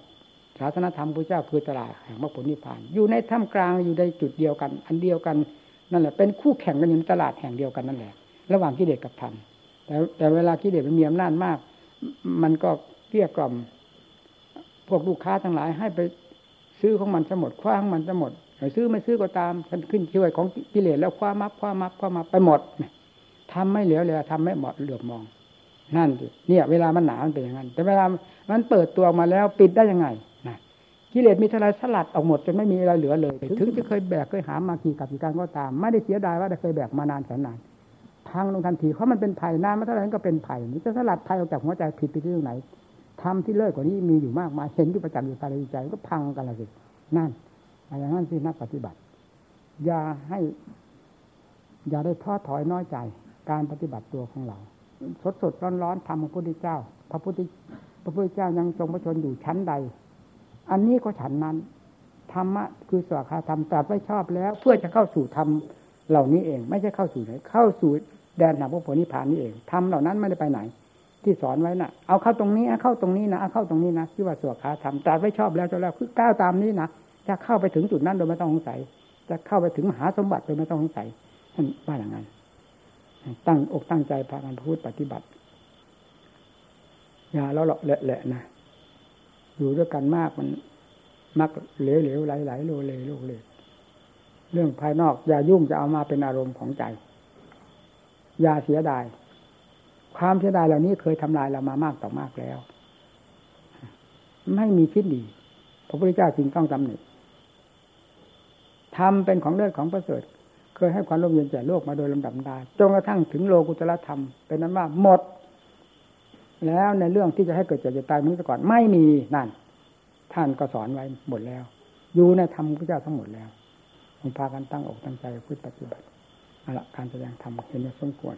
ศาสนธรรมพระเจ้าคือตลาดแห่งมรรคผลนิพพาน อยู่ในท่ามกลางอยู่ในจุดเดียวกัน อันเดียวกันนั่นแหละเป็นคู่แข่งกันอยู่ในตลาดแห่งเดียวกันนั่นแหละ ระหว่างกิเลสกับธรรมแต่แต่เวลากิเลสมันมีอำนาจมาก มันก็เกลี้ยกล่อม พวกลูกค้าทั้งหลายให้ไปซื้อของมันจะหมดคว้าของมันจะหมดซื้อไม่ซื้อก็ตามฉันขึ้นช่วยของกิเลสแล้วคว้ามับคว้ามับคว้ามับไปหมดทำไม่เหลียวเลยทำไม่เหมาะเหลือบมอง นั่นเนี่ย เวลามันหนามันเป็นอย่างนั้น แต่เวลามันเปิดตัวมาแล้วปิดได้ยังไงนะกิเลสมีเท่าไรสลัดออกหมดจนไม่มีอะไรเหลือเลย ถึงจะเคยแบกเคยหามากี่กับกี่การก็ตาม ไม่ได้เสียดายว่าได้เคยแบกมานานแสนนานพังลงทันทีเพราะมันเป็นภัยนานมาเท่าไหร่ก็เป็นภัยนี่จะสลัดภัยออกจากหัวใจผิดไปที่ตรงไหนทำที่เลิศกว่านี้มีอยู่มากมายเห็นอยู่ประจักษ์อยู่ภายในใจก็พังกันละสินั่นอะไรนั้นที่นักปฏิบัติ อย่าให้ อย่าได้ท้อถอยน้อยใจ การปฏิบัติตัวของเรา สดสดร้อนร้อนทำของพระพุทธเจ้า พระพุทธพระพุทธเจ้ายังทรงพระชนอยู่ชั้นใด อันนี้ก็ฉันนั้นธรรมะคือสวขาธรรมตรัสไว้ชอบแล้ว เพื่อจะเข้าสู่ธรรมเหล่านี้เอง ไม่ใช่เข้าสู่ไหนเข้าสู่แดนหนาพระโพธิพานนี่เองทำเหล่านั้นไม่ได้ไปไหน ที่สอนไว้นะ่ะ เอาเข้าตรงนี้เข้าตรงนี้นะเอาเข้าตรงนี้นะที่ว่าสวขาธรรมตรัสไว้ชอบแล้วจะแล้วคือก้าวตามนี้นะจะเข้าไปถึงจุดนั้นโดยไม่ต้องสงสัย จะเข้าไปถึงมหาสมบัติโดยไม่ต้องสงสัยท่านว่าอย่างนั้น ตั้งอกตั้งใจพากันประพฤติปฏิบัติ อย่าแล้วหลาะแหละๆนะอยู่ด้วยกันมากมันมักเหลวเหลวไหลไหลโลเลโลเลเรื่องภายนอก อย่ายุ่งจะเอามาเป็นอารมณ์ของใจ อย่าเสียดาย ความเสียดายเหล่านี้เคยทำลายเรามามากต่อมากแล้ว ไม่มีพิษดีพระพุทธเจ้าจึงต้องตำหนิทำเป็นของเลือดของประเสริฐ เคยให้ความร่มเย็นแก่โลกมาโดยลำดับดาจนกระทั่งถึงโลกุตละธรรม เป็นนั้นว่าหมด แล้วในเรื่องที่จะให้เกิดเจ็บจะตายมันก่อนไม่มีนั่น ท่านก็สอนไว้หมดแล้ว อยู่ในธรรมพระเจ้าทั้งหมดแล้วผมพากันตั้งอกตั้งใจพูดปฏิบัติเอาละการแสดงธรรมเห็นว่าสมควร